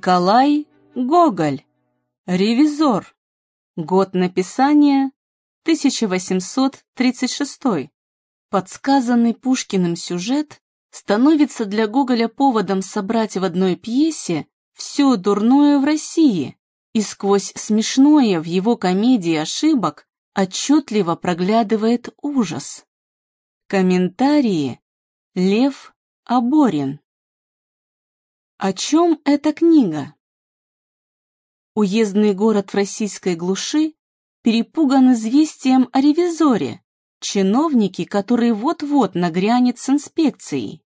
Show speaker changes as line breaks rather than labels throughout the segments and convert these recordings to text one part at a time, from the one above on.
Николай Гоголь. Ревизор. Год написания 1836. Подсказанный Пушкиным сюжет становится для Гоголя поводом собрать в одной пьесе все дурное в России, и сквозь смешное в его комедии ошибок отчетливо проглядывает ужас. Комментарии Лев Аборин о чем эта книга? Уездный город в российской глуши перепуган известием о ревизоре, чиновнике, который вот-вот нагрянет с инспекцией.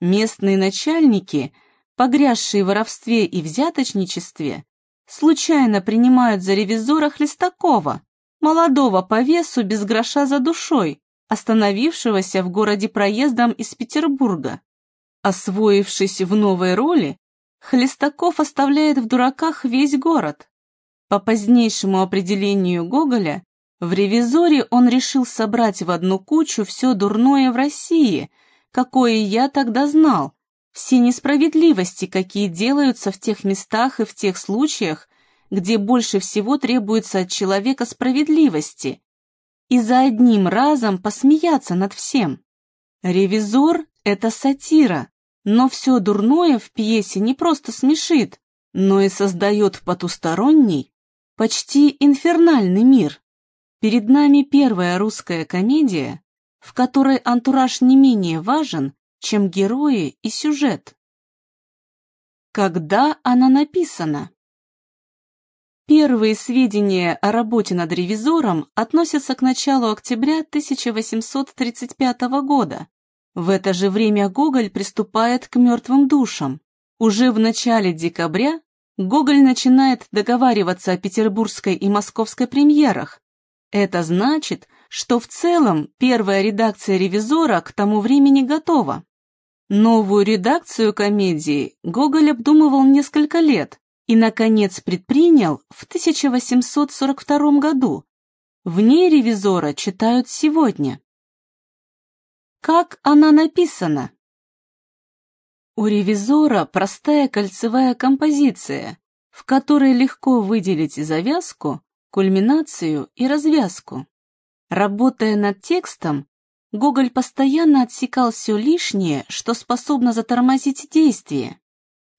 Местные начальники, погрязшие в воровстве и взяточничестве, случайно принимают за ревизора Хлестакова, молодого по весу без гроша за душой, остановившегося в городе проездом из Петербурга. Освоившись в новой роли, Хлестаков оставляет в дураках весь город. По позднейшему определению Гоголя, в «Ревизоре» он решил собрать в одну кучу все дурное в России, какое я тогда знал, все несправедливости, какие делаются в тех местах и в тех случаях, где больше всего требуется от человека справедливости, и за одним разом посмеяться над всем. «Ревизор» Это сатира, но все дурное в пьесе не просто смешит, но и создает потусторонний, почти инфернальный мир. Перед нами первая русская комедия, в которой антураж не менее важен, чем герои и сюжет. Когда она написана? Первые сведения о работе над ревизором относятся к началу октября 1835 года, в это же время Гоголь приступает к мертвым душам. Уже в начале декабря Гоголь начинает договариваться о петербургской и московской премьерах. Это значит, что в целом первая редакция «Ревизора» к тому времени готова. Новую редакцию комедии Гоголь обдумывал несколько лет и, наконец, предпринял в 1842 году. В ней «Ревизора» читают сегодня. Как она написана? У ревизора простая кольцевая композиция, в которой легко выделить завязку, кульминацию и развязку. Работая над текстом, Гоголь постоянно отсекал все лишнее, что способно затормозить действие.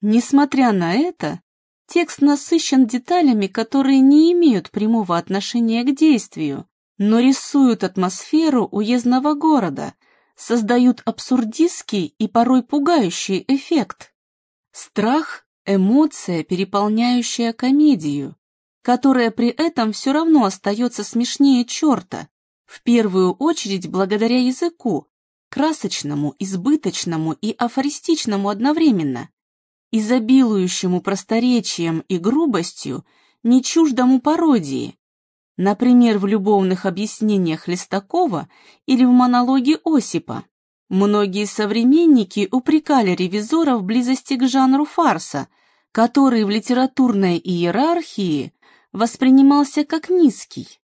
Несмотря на это, текст насыщен деталями, которые не имеют прямого отношения к действию, но рисуют атмосферу уездного города – создают абсурдистский и порой пугающий эффект. Страх – эмоция, переполняющая комедию, которая при этом все равно остается смешнее черта, в первую очередь благодаря языку, красочному, избыточному и афористичному одновременно, изобилующему просторечием и грубостью, не чуждому пародии, например, в любовных объяснениях Листакова или в монологе Осипа. Многие современники упрекали ревизора в близости к жанру фарса, который в литературной иерархии воспринимался как низкий.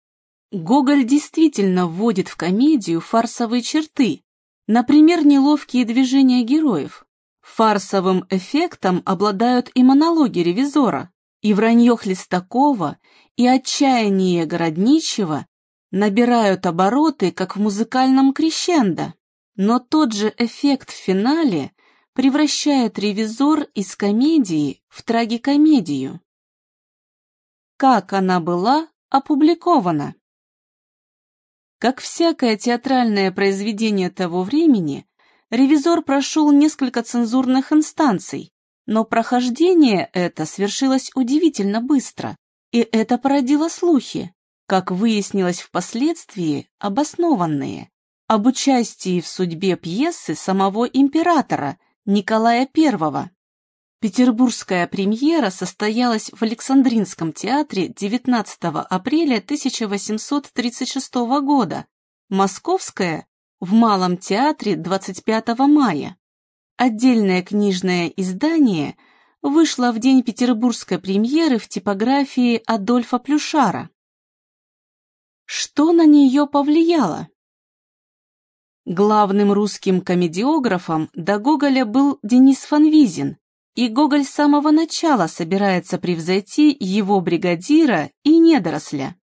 Гоголь действительно вводит в комедию фарсовые черты, например, неловкие движения героев. Фарсовым эффектом обладают и монологи ревизора, и вранье Хлестакова, и отчаяние Городничего набирают обороты, как в музыкальном крещендо. Но тот же эффект в финале превращает ревизор из комедии в трагикомедию. Как она была опубликована? Как всякое театральное произведение того времени, ревизор прошел несколько цензурных инстанций, но прохождение это свершилось удивительно быстро, и это породило слухи, как выяснилось впоследствии, обоснованные, об участии в судьбе пьесы самого императора Николая I. Петербургская премьера состоялась в Александринском театре 19 апреля 1836 года, Московская – в Малом театре 25 мая. Отдельное книжное издание вышло в день петербургской премьеры в типографии Адольфа Плюшара. Что на нее повлияло? Главным русским комедиографом до Гоголя был Денис Фанвизин, и Гоголь с самого начала собирается превзойти его бригадира и недоросля.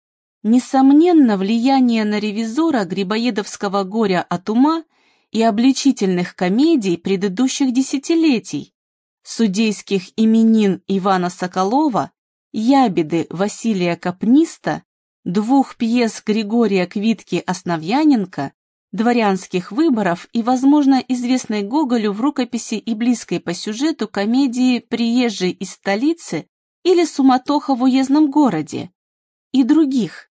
Несомненно, влияние на ревизора грибоедовского горя от ума и обличительных комедий предыдущих десятилетий, судейских именин Ивана Соколова, ябеды Василия Капниста, двух пьес Григория Квитки-Основьяненко, дворянских выборов и, возможно, известной Гоголю в рукописи и близкой по сюжету комедии «Приезжий из столицы» или «Суматоха в уездном городе» и других.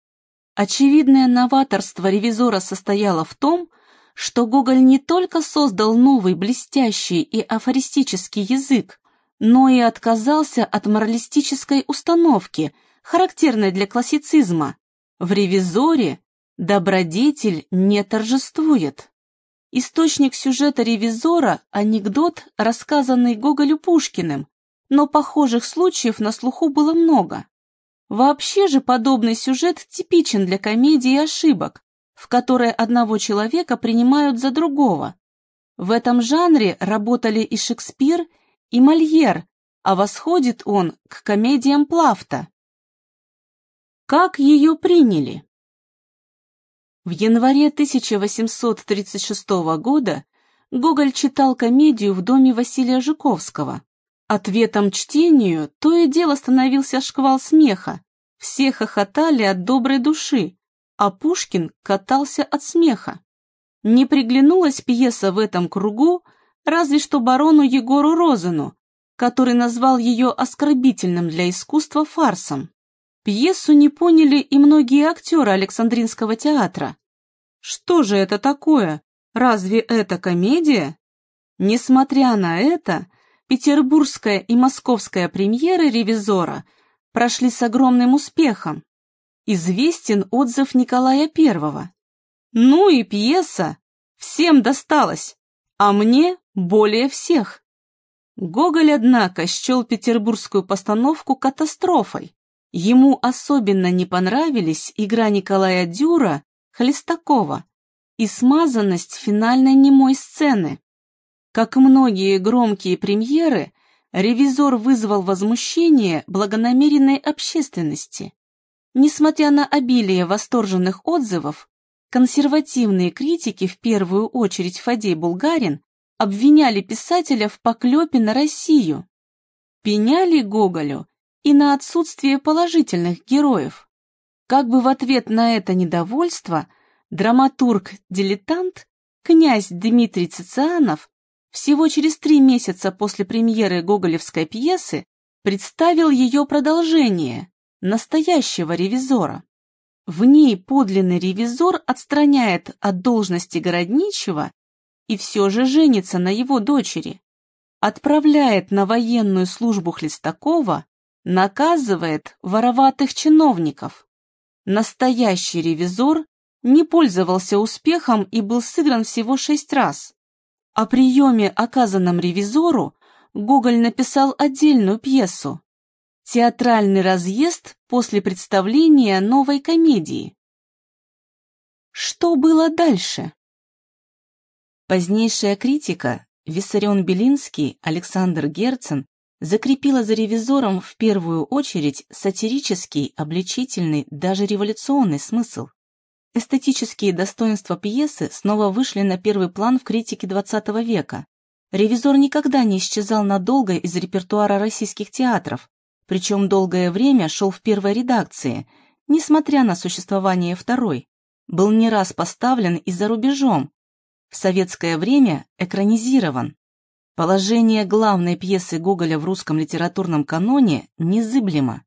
Очевидное новаторство ревизора состояло в том, что Гоголь не только создал новый блестящий и афористический язык, но и отказался от моралистической установки, характерной для классицизма. В «Ревизоре» добродетель не торжествует. Источник сюжета «Ревизора» – анекдот, рассказанный Гоголю Пушкиным, но похожих случаев на слуху было много. Вообще же подобный сюжет типичен для комедии ошибок, в которой одного человека принимают за другого. В этом жанре работали и Шекспир, и Мольер, а восходит он к комедиям Плафта. Как ее приняли? В январе 1836 года Гоголь читал комедию в доме Василия Жуковского. Ответом чтению то и дело становился шквал смеха. Все хохотали от доброй души, а Пушкин катался от смеха. Не приглянулась пьеса в этом кругу, разве что барону Егору Розену, который назвал ее оскорбительным для искусства фарсом. Пьесу не поняли и многие актеры Александринского театра. Что же это такое? Разве это комедия? Несмотря на это, петербургская и московская премьеры «Ревизора» прошли с огромным успехом известен отзыв Николая Первого. Ну и пьеса. Всем досталось, а мне более всех. Гоголь, однако, счел петербургскую постановку катастрофой. Ему особенно не понравились игра Николая Дюра, Хлестакова и смазанность финальной немой сцены. Как многие громкие премьеры, ревизор вызвал возмущение благонамеренной общественности. Несмотря на обилие восторженных отзывов, консервативные критики, в первую очередь Фадей Булгарин, обвиняли писателя в поклепе на Россию, пеняли Гоголю и на отсутствие положительных героев. Как бы в ответ на это недовольство драматург-дилетант князь Дмитрий Цицианов всего через три месяца после премьеры гоголевской пьесы представил ее продолжение настоящего ревизора. В ней подлинный ревизор отстраняет от должности городничего и все же женится на его дочери, отправляет на военную службу Хлестакова, наказывает вороватых чиновников. Настоящий ревизор не пользовался успехом и был сыгран всего шесть раз. О приеме, оказанном ревизору, Гоголь написал отдельную пьесу Театральный разъезд после представления новой комедии. Что было дальше? Позднейшая критика Виссарион Белинский, Александр Герцен закрепила за ревизором в первую очередь сатирический, обличительный, даже революционный смысл. Эстетические достоинства пьесы снова вышли на первый план в критике XX века. Ревизор никогда не исчезал надолго из репертуара российских театров, причем долгое время шел в первой редакции, несмотря на существование второй. Был не раз поставлен и за рубежом. В советское время экранизирован. Положение главной пьесы Гоголя в русском литературном каноне незыблемо.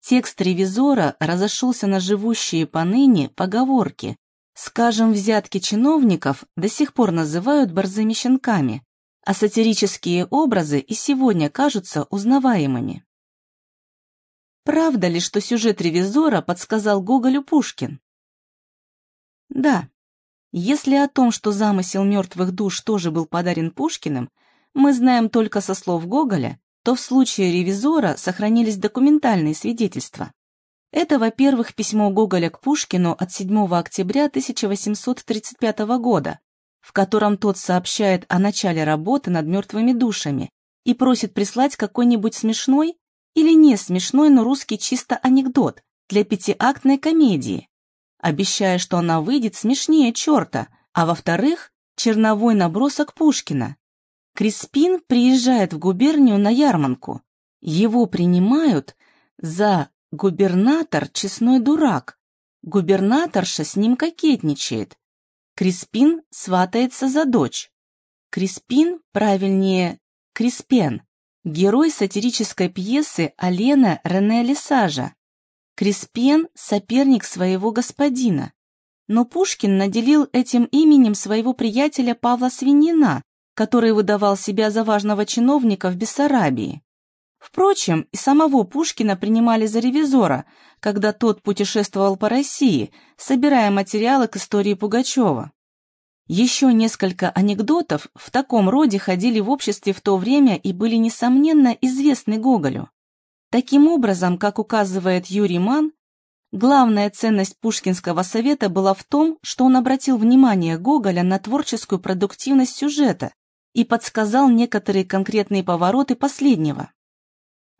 Текст ревизора разошелся на живущие поныне поговорки. Скажем, взятки чиновников до сих пор называют борзыми щенками, а сатирические образы и сегодня кажутся узнаваемыми. Правда ли, что сюжет «Ревизора» подсказал Гоголю Пушкин? Да. Если о том, что замысел мертвых душ тоже был подарен Пушкиным, мы знаем только со слов Гоголя, то в случае «Ревизора» сохранились документальные свидетельства. Это, во-первых, письмо Гоголя к Пушкину от 7 октября 1835 года, в котором тот сообщает о начале работы над мертвыми душами и просит прислать какой-нибудь смешной или не смешной, но русский чисто анекдот для пятиактной комедии, обещая, что она выйдет смешнее черта, а во-вторых, черновой набросок Пушкина. Криспин приезжает в губернию на ярмарку. Его принимают за губернатор честной дурак. Губернаторша с ним кокетничает. Криспин сватается за дочь. Криспин, правильнее, Криспен, герой сатирической пьесы Алена Рене Лесажа. Криспен – соперник своего господина. Но Пушкин наделил этим именем своего приятеля Павла Свинина, который выдавал себя за важного чиновника в Бессарабии. Впрочем, и самого Пушкина принимали за ревизора, когда тот путешествовал по России, собирая материалы к истории Пугачева. Еще несколько анекдотов в таком роде ходили в обществе в то время и были, несомненно, известны Гоголю. Таким образом, как указывает Юрий Ман, главная ценность Пушкинского совета была в том, что он обратил внимание Гоголя на творческую продуктивность сюжета и подсказал некоторые конкретные повороты последнего.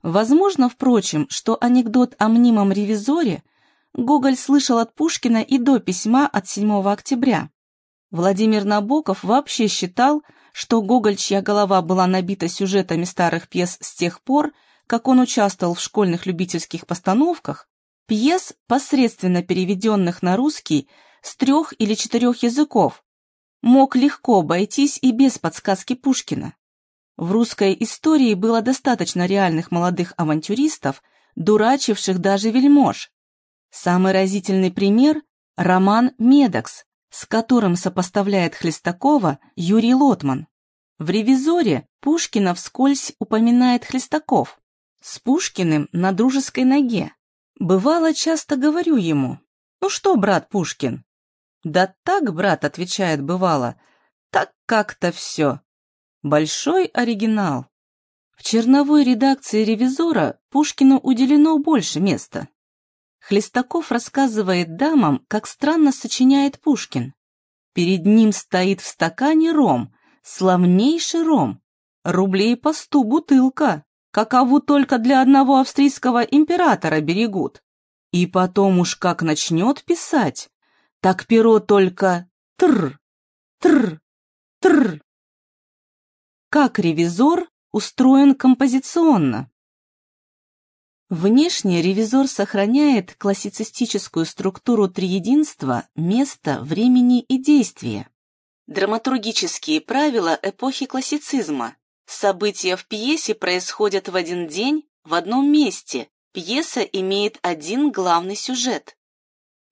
Возможно, впрочем, что анекдот о мнимом ревизоре Гоголь слышал от Пушкина и до письма от 7 октября. Владимир Набоков вообще считал, что Гоголь, чья голова была набита сюжетами старых пьес с тех пор, как он участвовал в школьных любительских постановках, пьес, посредственно переведенных на русский с трех или четырех языков, мог легко обойтись и без подсказки Пушкина. В русской истории было достаточно реальных молодых авантюристов, дурачивших даже вельмож. Самый разительный пример – роман «Медокс», с которым сопоставляет Хлестакова Юрий Лотман. В «Ревизоре» Пушкина вскользь упоминает Хлестаков. С Пушкиным на дружеской ноге. Бывало, часто говорю ему, «Ну что, брат Пушкин?» «Да так, брат», — отвечает бывало, «так как-то все». Большой оригинал. В черновой редакции «Ревизора» Пушкину уделено больше места. Хлестаков рассказывает дамам, как странно сочиняет Пушкин. Перед ним стоит в стакане ром, славнейший ром, рублей по сту бутылка, какову только для одного австрийского императора берегут. И потом уж как начнет писать, так перо только тр, тр, тр. Как ревизор устроен композиционно? Внешне ревизор сохраняет классицистическую структуру триединства места, времени и действия. Драматургические правила эпохи классицизма. События в пьесе происходят в один день, в одном месте. Пьеса имеет один главный сюжет.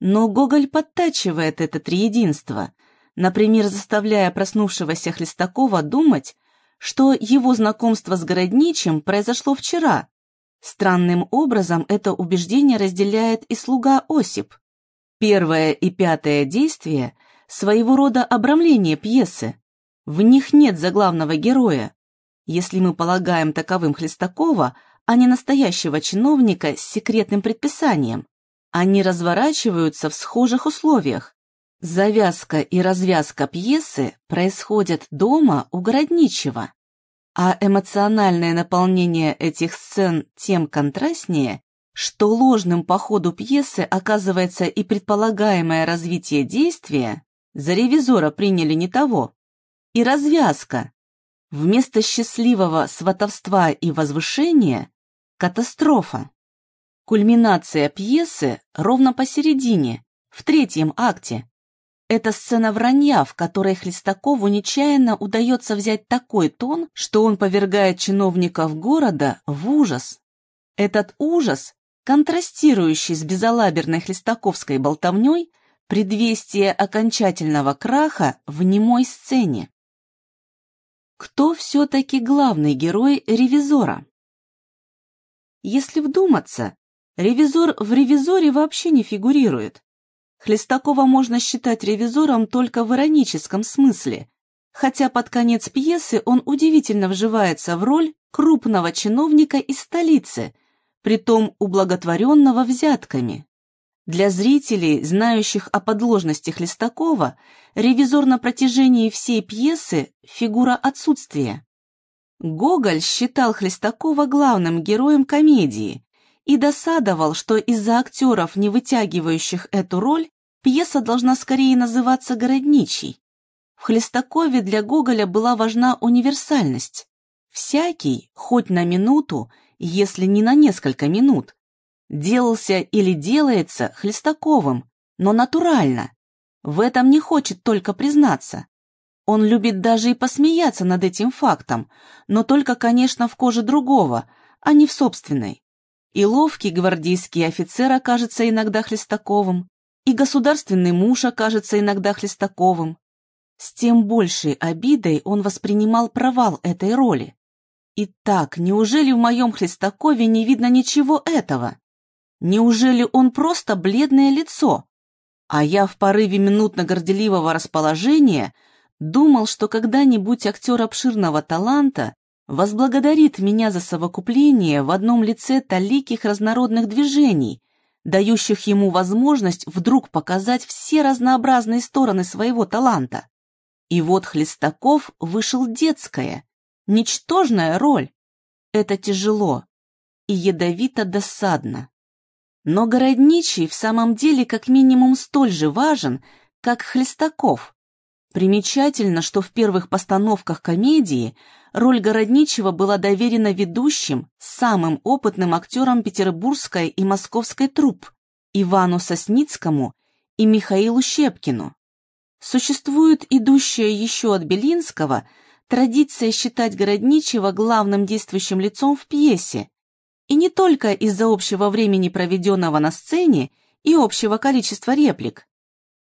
Но Гоголь подтачивает это триединство, например, заставляя проснувшегося Хлестакова думать, что его знакомство с Городничим произошло вчера, Странным образом это убеждение разделяет и слуга Осип. Первое и пятое действие – своего рода обрамление пьесы. В них нет заглавного героя. Если мы полагаем таковым Хлестакова, а не настоящего чиновника с секретным предписанием, они разворачиваются в схожих условиях. Завязка и развязка пьесы происходят дома у Городничего. А эмоциональное наполнение этих сцен тем контрастнее, что ложным по ходу пьесы оказывается и предполагаемое развитие действия, за ревизора приняли не того, и развязка. Вместо счастливого сватовства и возвышения – катастрофа. Кульминация пьесы ровно посередине, в третьем акте, это сцена вранья, в которой Хлестакову нечаянно удается взять такой тон, что он повергает чиновников города в ужас. Этот ужас, контрастирующий с безалаберной хлестаковской болтовней, предвестие окончательного краха в немой сцене. Кто все-таки главный герой ревизора? Если вдуматься, ревизор в ревизоре вообще не фигурирует. Хлестакова можно считать ревизором только в ироническом смысле, хотя под конец пьесы он удивительно вживается в роль крупного чиновника из столицы, притом ублаготворенного взятками. Для зрителей, знающих о подложности Хлестакова, ревизор на протяжении всей пьесы – фигура отсутствия. Гоголь считал Хлестакова главным героем комедии и досадовал, что из-за актеров, не вытягивающих эту роль, пьеса должна скорее называться «Городничий». В Хлестакове для Гоголя была важна универсальность. Всякий, хоть на минуту, если не на несколько минут, делался или делается Хлестаковым, но натурально. В этом не хочет только признаться. Он любит даже и посмеяться над этим фактом, но только, конечно, в коже другого, а не в собственной. И ловкий гвардейский офицер окажется иногда Хлестаковым, и государственный муж окажется иногда Хлестаковым. С тем большей обидой он воспринимал провал этой роли. Итак, неужели в моем Хлестакове не видно ничего этого? Неужели он просто бледное лицо? А я в порыве минутно-горделивого расположения думал, что когда-нибудь актер обширного таланта возблагодарит меня за совокупление в одном лице таликих разнородных движений, дающих ему возможность вдруг показать все разнообразные стороны своего таланта. И вот Хлестаков вышел детская, ничтожная роль. Это тяжело и ядовито-досадно. Но Городничий в самом деле как минимум столь же важен, как Хлестаков. Примечательно, что в первых постановках комедии роль Городничего была доверена ведущим, самым опытным актерам петербургской и московской труп Ивану Сосницкому и Михаилу Щепкину. Существует идущая еще от Белинского традиция считать Городничего главным действующим лицом в пьесе, и не только из-за общего времени, проведенного на сцене, и общего количества реплик.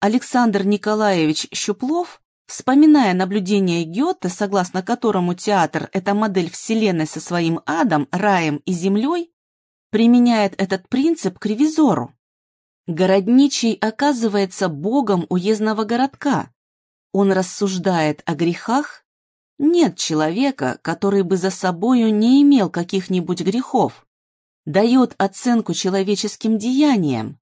Александр Николаевич Щуплов, вспоминая наблюдение Гёте, согласно которому театр – это модель вселенной со своим адом, раем и землей, применяет этот принцип к ревизору. Городничий оказывается богом уездного городка. Он рассуждает о грехах. Нет человека, который бы за собою не имел каких-нибудь грехов дает оценку человеческим деяниям.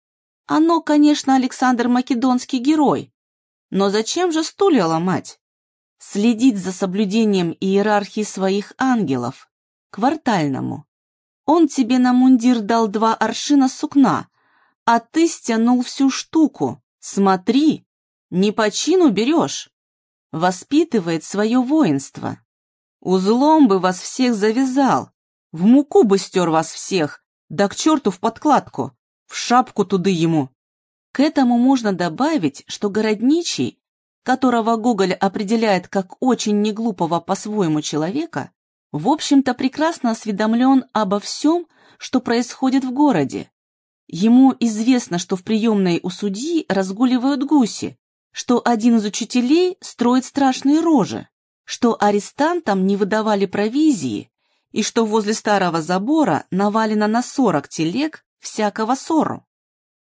Оно, конечно, Александр Македонский герой. Но зачем же стулья ломать? Следить за соблюдением иерархии своих ангелов. Квартальному. Он тебе на мундир дал два аршина сукна, а ты стянул всю штуку. Смотри, не по чину берешь. Воспитывает свое воинство. Узлом бы вас всех завязал, в муку бы стер вас всех, да к черту в подкладку, в шапку туды ему. К этому можно добавить, что городничий, которого Гоголь определяет как очень неглупого по-своему человека, в общем-то прекрасно осведомлен обо всем, что происходит в городе. Ему известно, что в приемной у судьи разгуливают гуси, что один из учителей строит страшные рожи, что арестантам не выдавали провизии, и что возле старого забора навалено на сорок телег всякого ссору.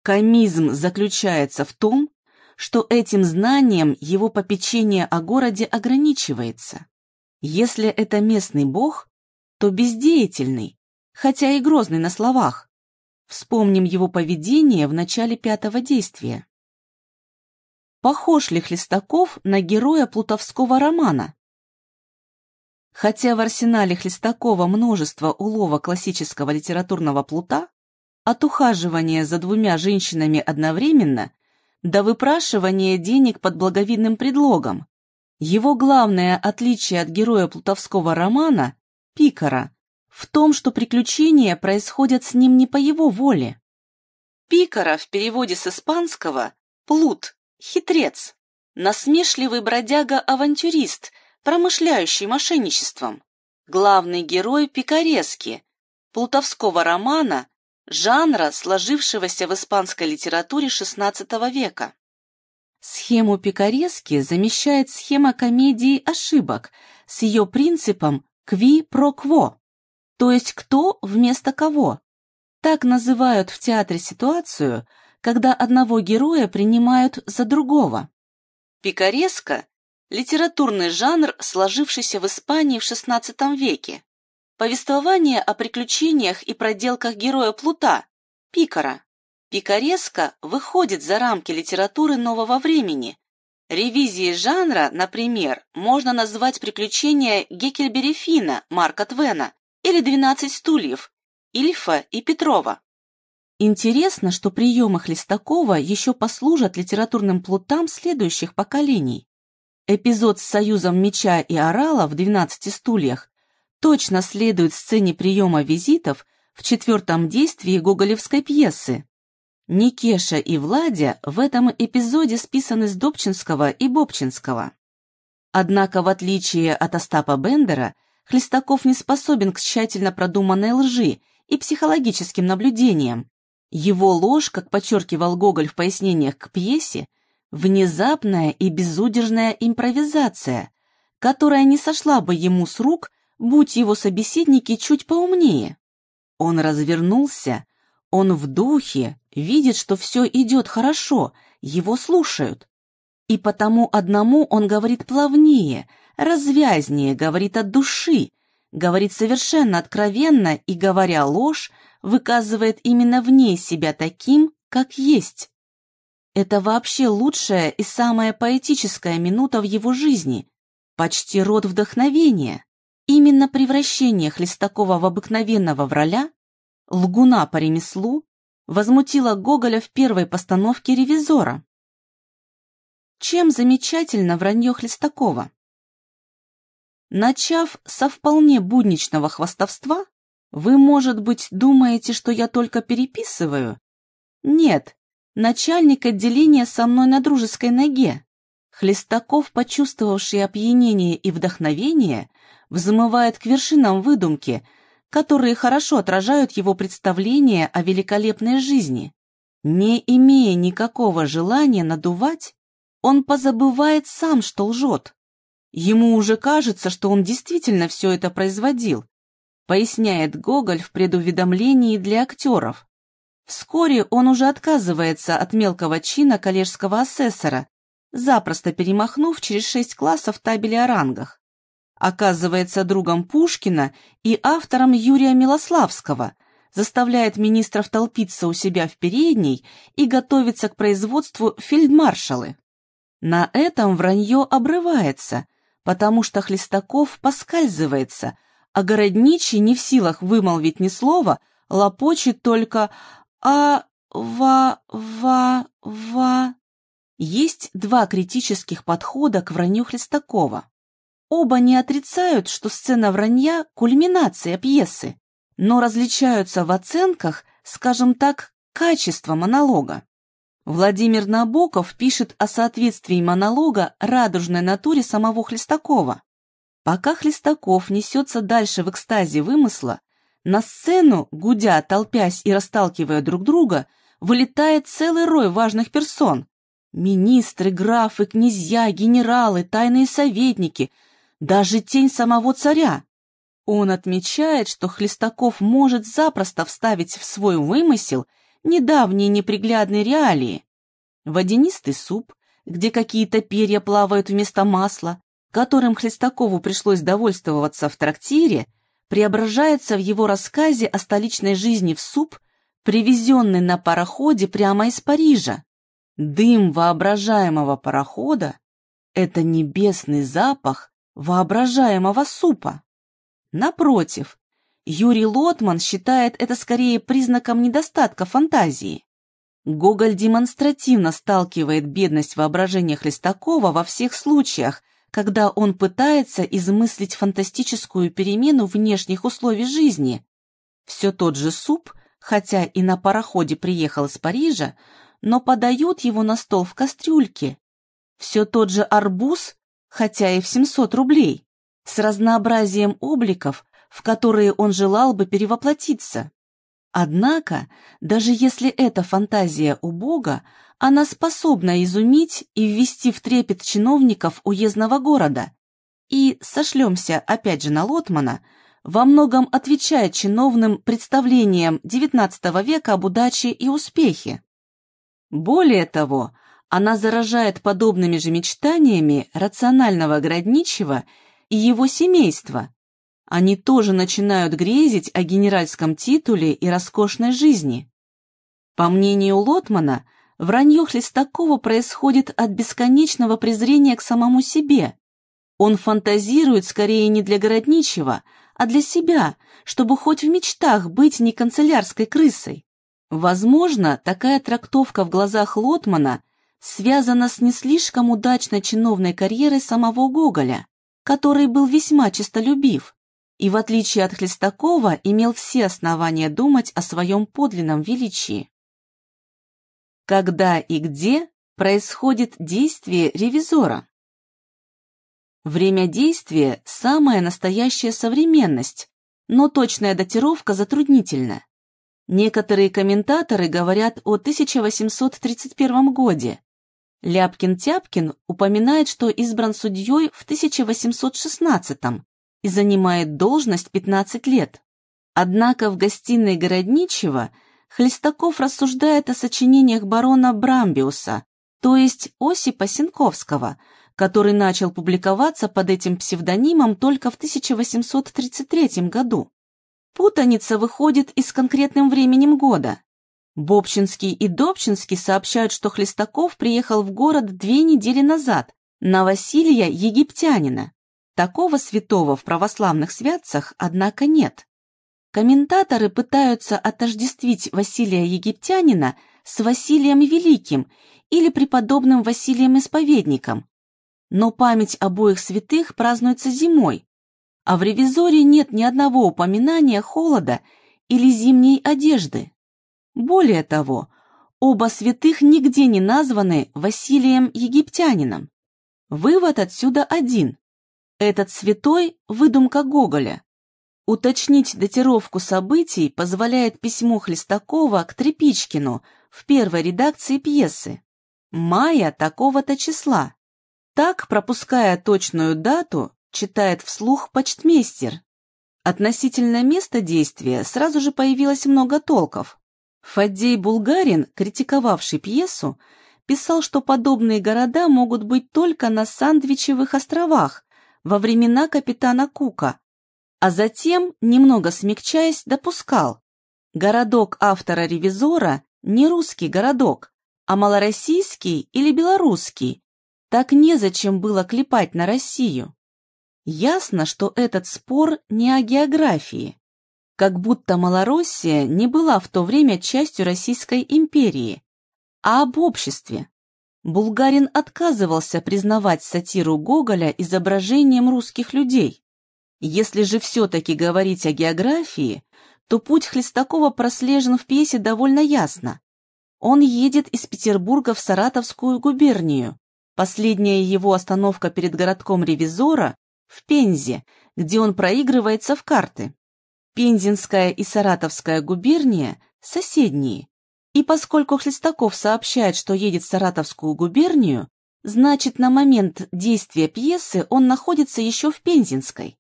Комизм заключается в том, что этим знанием его попечение о городе ограничивается. Если это местный бог, то бездеятельный, хотя и грозный на словах. Вспомним его поведение в начале пятого действия. Похож ли Хлестаков на героя плутовского романа, Хотя в арсенале Хлестакова множество улова классического литературного плута, от ухаживания за двумя женщинами одновременно до выпрашивания денег под благовидным предлогом, его главное отличие от героя плутовского романа, Пикара, в том, что приключения происходят с ним не по его воле. Пикара в переводе с испанского «плут», «хитрец», насмешливый бродяга-авантюрист – промышляющий мошенничеством. Главный герой пикарески, плутовского романа, жанра, сложившегося в испанской литературе XVI века. Схему пикарески замещает схема комедии ошибок с ее принципом «кви про кво», то есть «кто вместо кого». Так называют в театре ситуацию, когда одного героя принимают за другого. Пикареска литературный жанр, сложившийся в Испании в XVI веке. Повествование о приключениях и проделках героя Плута, Пикара. Пикареска выходит за рамки литературы нового времени. Ревизией жанра, например, можно назвать приключения Геккельбери Фина Марка Твена или «Двенадцать стульев» Ильфа и Петрова. Интересно, что приемы Хлестакова еще послужат литературным плутам следующих поколений. Эпизод с союзом меча и орала в «Двенадцати стульях» точно следует сцене приема визитов в четвертом действии гоголевской пьесы. Никеша и Владя в этом эпизоде списаны с Добчинского и Бобчинского. Однако, в отличие от Остапа Бендера, Хлестаков не способен к тщательно продуманной лжи и психологическим наблюдениям. Его ложь, как подчеркивал Гоголь в пояснениях к пьесе, внезапная и безудержная импровизация, которая не сошла бы ему с рук, будь его собеседники чуть поумнее. Он развернулся, он в духе, видит, что все идет хорошо, его слушают. И потому одному он говорит плавнее, развязнее, говорит от души, говорит совершенно откровенно и, говоря ложь, выказывает именно в ней себя таким, как есть. Это вообще лучшая и самая поэтическая минута в его жизни, почти род вдохновения. Именно превращение Хлестакова в обыкновенного враля, лгуна по ремеслу, возмутило Гоголя в первой постановке «Ревизора». Чем замечательно вранье Хлестакова? Начав со вполне будничного хвастовства, вы, может быть, думаете, что я только переписываю? Нет, начальник отделения со мной на дружеской ноге. Хлестаков, почувствовавший опьянение и вдохновение, взмывает к вершинам выдумки – которые хорошо отражают его представление о великолепной жизни. Не имея никакого желания надувать, он позабывает сам, что лжет. Ему уже кажется, что он действительно все это производил, поясняет Гоголь в предуведомлении для актеров. Вскоре он уже отказывается от мелкого чина коллежского асессора, запросто перемахнув через шесть классов табели о рангах оказывается другом Пушкина и автором Юрия Милославского, заставляет министров толпиться у себя в передней и готовиться к производству фельдмаршалы. На этом вранье обрывается, потому что Хлестаков поскальзывается, а Городничий не в силах вымолвить ни слова, лопочет только «а, ва, ва, ва». Есть два критических подхода к вранью Хлестакова. Оба не отрицают, что сцена вранья – кульминация пьесы, но различаются в оценках, скажем так, качества монолога. Владимир Набоков пишет о соответствии монолога радужной натуре самого Хлестакова. Пока Хлестаков несется дальше в экстазе вымысла, на сцену, гудя, толпясь и расталкивая друг друга, вылетает целый рой важных персон. Министры, графы, князья, генералы, тайные советники – даже тень самого царя. Он отмечает, что Хлестаков может запросто вставить в свой вымысел недавние неприглядные реалии. Водянистый суп, где какие-то перья плавают вместо масла, которым Хлестакову пришлось довольствоваться в трактире, преображается в его рассказе о столичной жизни в суп, привезенный на пароходе прямо из Парижа. Дым воображаемого парохода — это небесный запах, воображаемого супа. Напротив, Юрий Лотман считает это скорее признаком недостатка фантазии. Гоголь демонстративно сталкивает бедность воображения Хлестакова во всех случаях, когда он пытается измыслить фантастическую перемену внешних условий жизни. Все тот же суп, хотя и на пароходе приехал из Парижа, но подают его на стол в кастрюльке. Все тот же арбуз, хотя и в 700 рублей, с разнообразием обликов, в которые он желал бы перевоплотиться. Однако, даже если эта фантазия у Бога, она способна изумить и ввести в трепет чиновников уездного города. И, сошлемся опять же на Лотмана, во многом отвечает чиновным представлениям XIX века об удаче и успехе. Более того, она заражает подобными же мечтаниями рационального Городничего и его семейства. Они тоже начинают грезить о генеральском титуле и роскошной жизни. По мнению Лотмана, вранье Хлестакова происходит от бесконечного презрения к самому себе. Он фантазирует скорее не для городничего, а для себя, чтобы хоть в мечтах быть не канцелярской крысой. Возможно, такая трактовка в глазах Лотмана связана с не слишком удачной чиновной карьерой самого Гоголя, который был весьма честолюбив и, в отличие от Хлестакова, имел все основания думать о своем подлинном величии. Когда и где происходит действие ревизора? Время действия – самая настоящая современность, но точная датировка затруднительна. Некоторые комментаторы говорят о 1831 годе. Ляпкин-Тяпкин упоминает, что избран судьей в 1816 и занимает должность 15 лет. Однако в гостиной Городничего Хлестаков рассуждает о сочинениях барона Брамбиуса, то есть Осипа Сенковского, который начал публиковаться под этим псевдонимом только в 1833 году. Путаница выходит и с конкретным временем года. Бобчинский и Добчинский сообщают, что Хлестаков приехал в город две недели назад на Василия Египтянина. Такого святого в православных святцах, однако, нет. Комментаторы пытаются отождествить Василия Египтянина с Василием Великим или преподобным Василием Исповедником, но память обоих святых празднуется зимой, а в ревизоре нет ни одного упоминания холода или зимней одежды. Более того, оба святых нигде не названы Василием Египтянином. Вывод отсюда один. Этот святой – выдумка Гоголя. Уточнить датировку событий позволяет письмо Хлестакова к Трепичкину в первой редакции пьесы. Мая такого-то числа. Так, пропуская точную дату, читает вслух почтмейстер. Относительно места действия сразу же появилось много толков. Фаддей Булгарин, критиковавший пьесу, писал, что подобные города могут быть только на Сандвичевых островах во времена капитана Кука, а затем, немного смягчаясь, допускал. Городок автора-ревизора не русский городок, а малороссийский или белорусский. Так незачем было клепать на Россию. Ясно, что этот спор не о географии. Как будто Малороссия не была в то время частью Российской империи, а об обществе. Булгарин отказывался признавать сатиру Гоголя изображением русских людей. Если же все-таки говорить о географии, то путь Хлестакова прослежен в пьесе довольно ясно. Он едет из Петербурга в Саратовскую губернию. Последняя его остановка перед городком ревизора в Пензе, где он проигрывается в карты. Пензенская и Саратовская губерния – соседние. И поскольку Хлестаков сообщает, что едет в Саратовскую губернию, значит, на момент действия пьесы он находится еще в Пензенской.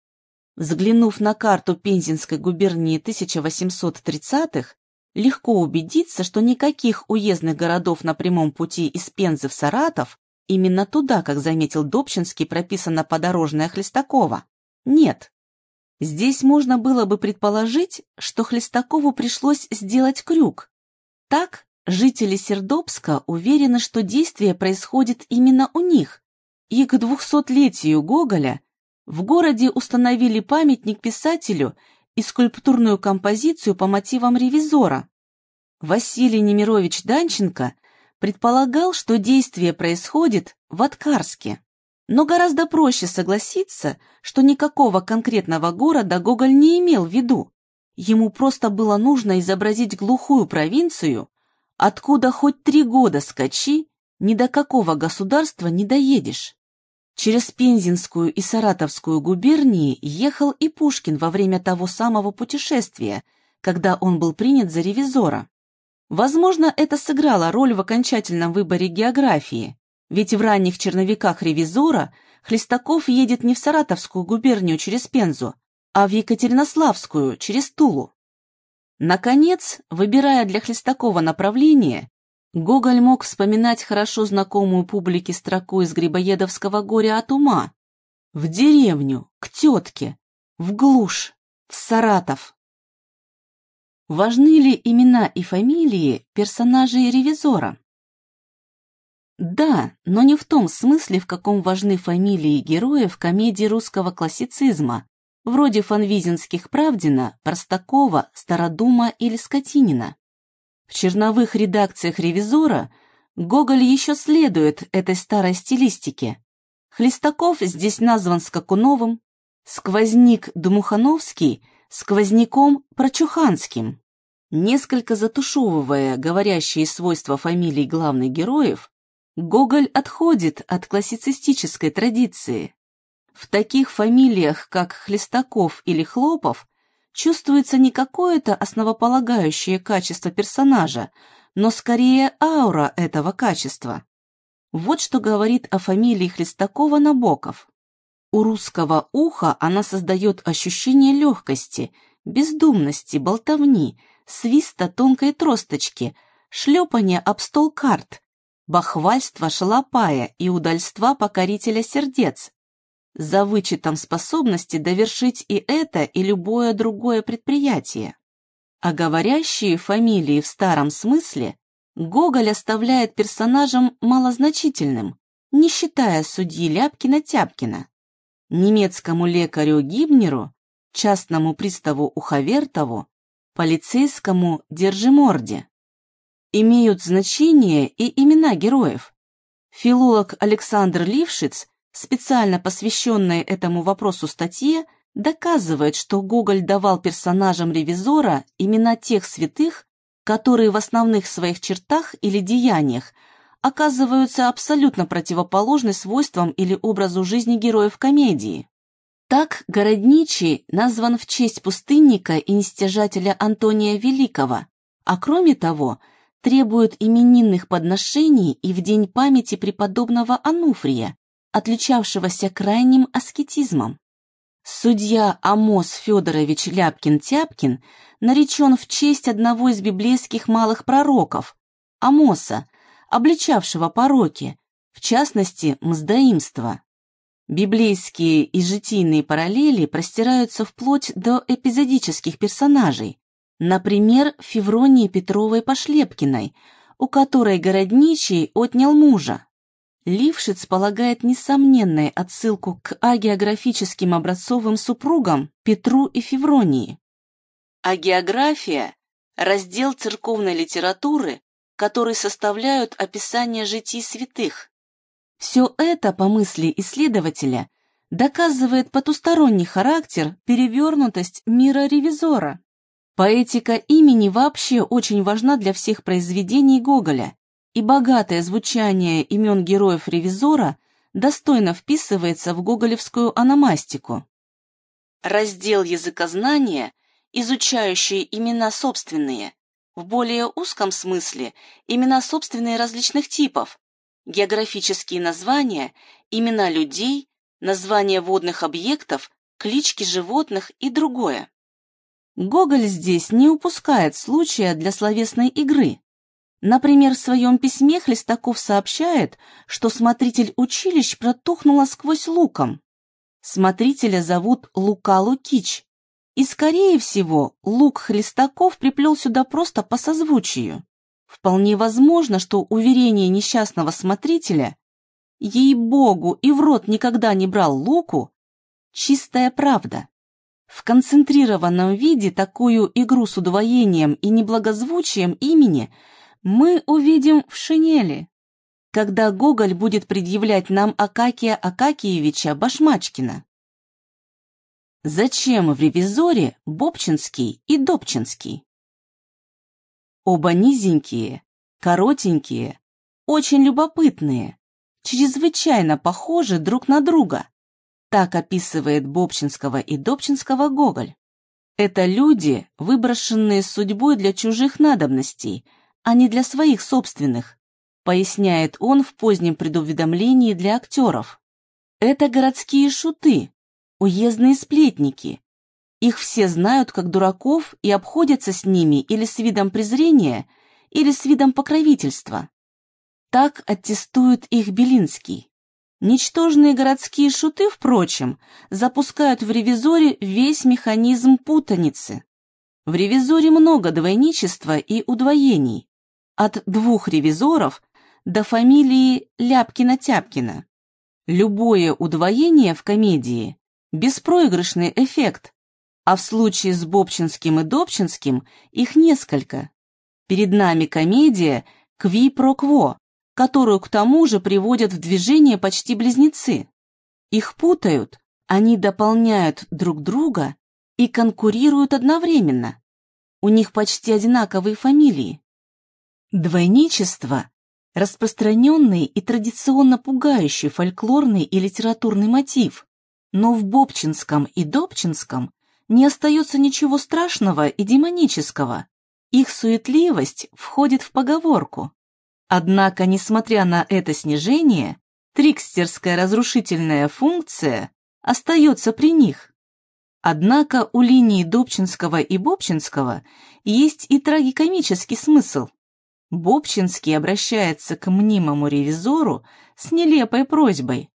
Взглянув на карту Пензенской губернии 1830-х, легко убедиться, что никаких уездных городов на прямом пути из Пензы в Саратов Именно туда, как заметил Добчинский, прописана подорожная Хлестакова. Нет. Здесь можно было бы предположить, что Хлестакову пришлось сделать крюк. Так, жители Сердобска уверены, что действие происходит именно у них, и к двухсотлетию Гоголя в городе установили памятник писателю и скульптурную композицию по мотивам ревизора. Василий Немирович Данченко предполагал, что действие происходит в Откарске. Но гораздо проще согласиться, что никакого конкретного города Гоголь не имел в виду. Ему просто было нужно изобразить глухую провинцию, откуда хоть три года скачи, ни до какого государства не доедешь. Через Пензенскую и Саратовскую губернии ехал и Пушкин во время того самого путешествия, когда он был принят за ревизора. Возможно, это сыграло роль в окончательном выборе географии, ведь в ранних черновиках «Ревизора» Хлестаков едет не в Саратовскую губернию через Пензу, а в Екатеринославскую через Тулу. Наконец, выбирая для Хлестакова направление, Гоголь мог вспоминать хорошо знакомую публике строку из Грибоедовского горя от ума. В деревню, к тетке, в глушь, в Саратов. Важны ли имена и фамилии персонажей ревизора? Да, но не в том смысле, в каком важны фамилии героев комедии русского классицизма, вроде фанвизинских Правдина, Простакова, Стародума или Скотинина. В черновых редакциях «Ревизора» Гоголь еще следует этой старой стилистике. Хлестаков здесь назван Скакуновым, сквозник Дмухановский – сквозняком Прочуханским. Несколько затушевывая говорящие свойства фамилий главных героев, Гоголь отходит от классицистической традиции. В таких фамилиях, как Хлестаков или Хлопов, чувствуется не какое-то основополагающее качество персонажа, но скорее аура этого качества. Вот что говорит о фамилии Хлестакова Набоков. У русского уха она создает ощущение легкости, бездумности, болтовни, свиста тонкой тросточки, шлепания об стол карт, бахвальства шалопая и удальства покорителя сердец, за вычетом способности довершить и это, и любое другое предприятие. А говорящие фамилии в старом смысле Гоголь оставляет персонажем малозначительным, не считая судьи Ляпкина-Тяпкина. Немецкому лекарю Гибнеру, частному приставу Уховертову, полицейскому Держиморде имеют значение и имена героев. Филолог Александр Лившиц, специально посвященной этому вопросу статье, доказывает, что Гоголь давал персонажам ревизора имена тех святых, которые в основных своих чертах или деяниях оказываются абсолютно противоположны свойствам или образу жизни героев комедии. Так Городничий назван в честь пустынника и нестяжателя Антония Великого, а кроме того – требуют именинных подношений и в день памяти преподобного Ануфрия, отличавшегося крайним аскетизмом. Судья Амос Федорович Ляпкин-Тяпкин наречен в честь одного из библейских малых пророков, Амоса, обличавшего пороки, в частности, мздоимство. Библейские и житийные параллели простираются вплоть до эпизодических персонажей, Например, Февронии Петровой Пошлепкиной, у которой городничий отнял мужа. Лившиц полагает несомненной отсылку к агеографическим образцовым супругам Петру и Февронии. Агеография – раздел церковной литературы, который составляют описание житий святых. Все это, по мысли исследователя, доказывает потусторонний характер, перевернутость мира ревизора. Поэтика имени вообще очень важна для всех произведений Гоголя, и богатое звучание имен героев-ревизора достойно вписывается в гоголевскую аномастику. Раздел языкознания, изучающий имена собственные, в более узком смысле имена собственные различных типов, географические названия, имена людей, названия водных объектов, клички животных и другое. Гоголь здесь не упускает случая для словесной игры. Например, в своем письме Хлестаков сообщает, что смотритель училищ протухнула сквозь луком. Смотрителя зовут Лука Лукич, и, скорее всего, Лук Хлестаков приплел сюда просто по созвучию. Вполне возможно, что уверение несчастного смотрителя «Ей-богу, и в рот никогда не брал луку» — чистая правда. В концентрированном виде такую игру с удвоением и неблагозвучием имени мы увидим в шинели, когда Гоголь будет предъявлять нам Акакия Акакиевича Башмачкина. Зачем в ревизоре Бобчинский и Добчинский? Оба низенькие, коротенькие, очень любопытные, чрезвычайно похожи друг на друга. Так описывает Бобчинского и Добчинского Гоголь. Это люди, выброшенные судьбой для чужих надобностей, а не для своих собственных, поясняет он в позднем предуведомлении для актеров. Это городские шуты, уездные сплетники. Их все знают как дураков и обходятся с ними или с видом презрения, или с видом покровительства. Так аттестует их Белинский. Ничтожные городские шуты, впрочем, запускают в ревизоре весь механизм путаницы. В ревизоре много двойничества и удвоений. От двух ревизоров до фамилии Ляпкина-Тяпкина. Любое удвоение в комедии – беспроигрышный эффект, а в случае с Бобчинским и Добчинским их несколько. Перед нами комедия «Кви про кво», которую к тому же приводят в движение почти близнецы. Их путают, они дополняют друг друга и конкурируют одновременно. У них почти одинаковые фамилии. Двойничество – распространенный и традиционно пугающий фольклорный и литературный мотив, но в Бобчинском и Добчинском не остается ничего страшного и демонического. Их суетливость входит в поговорку. Однако, несмотря на это снижение, трикстерская разрушительная функция остается при них. Однако у линии Добчинского и Бобчинского есть и трагикомический смысл. Бобчинский обращается к мнимому ревизору с нелепой просьбой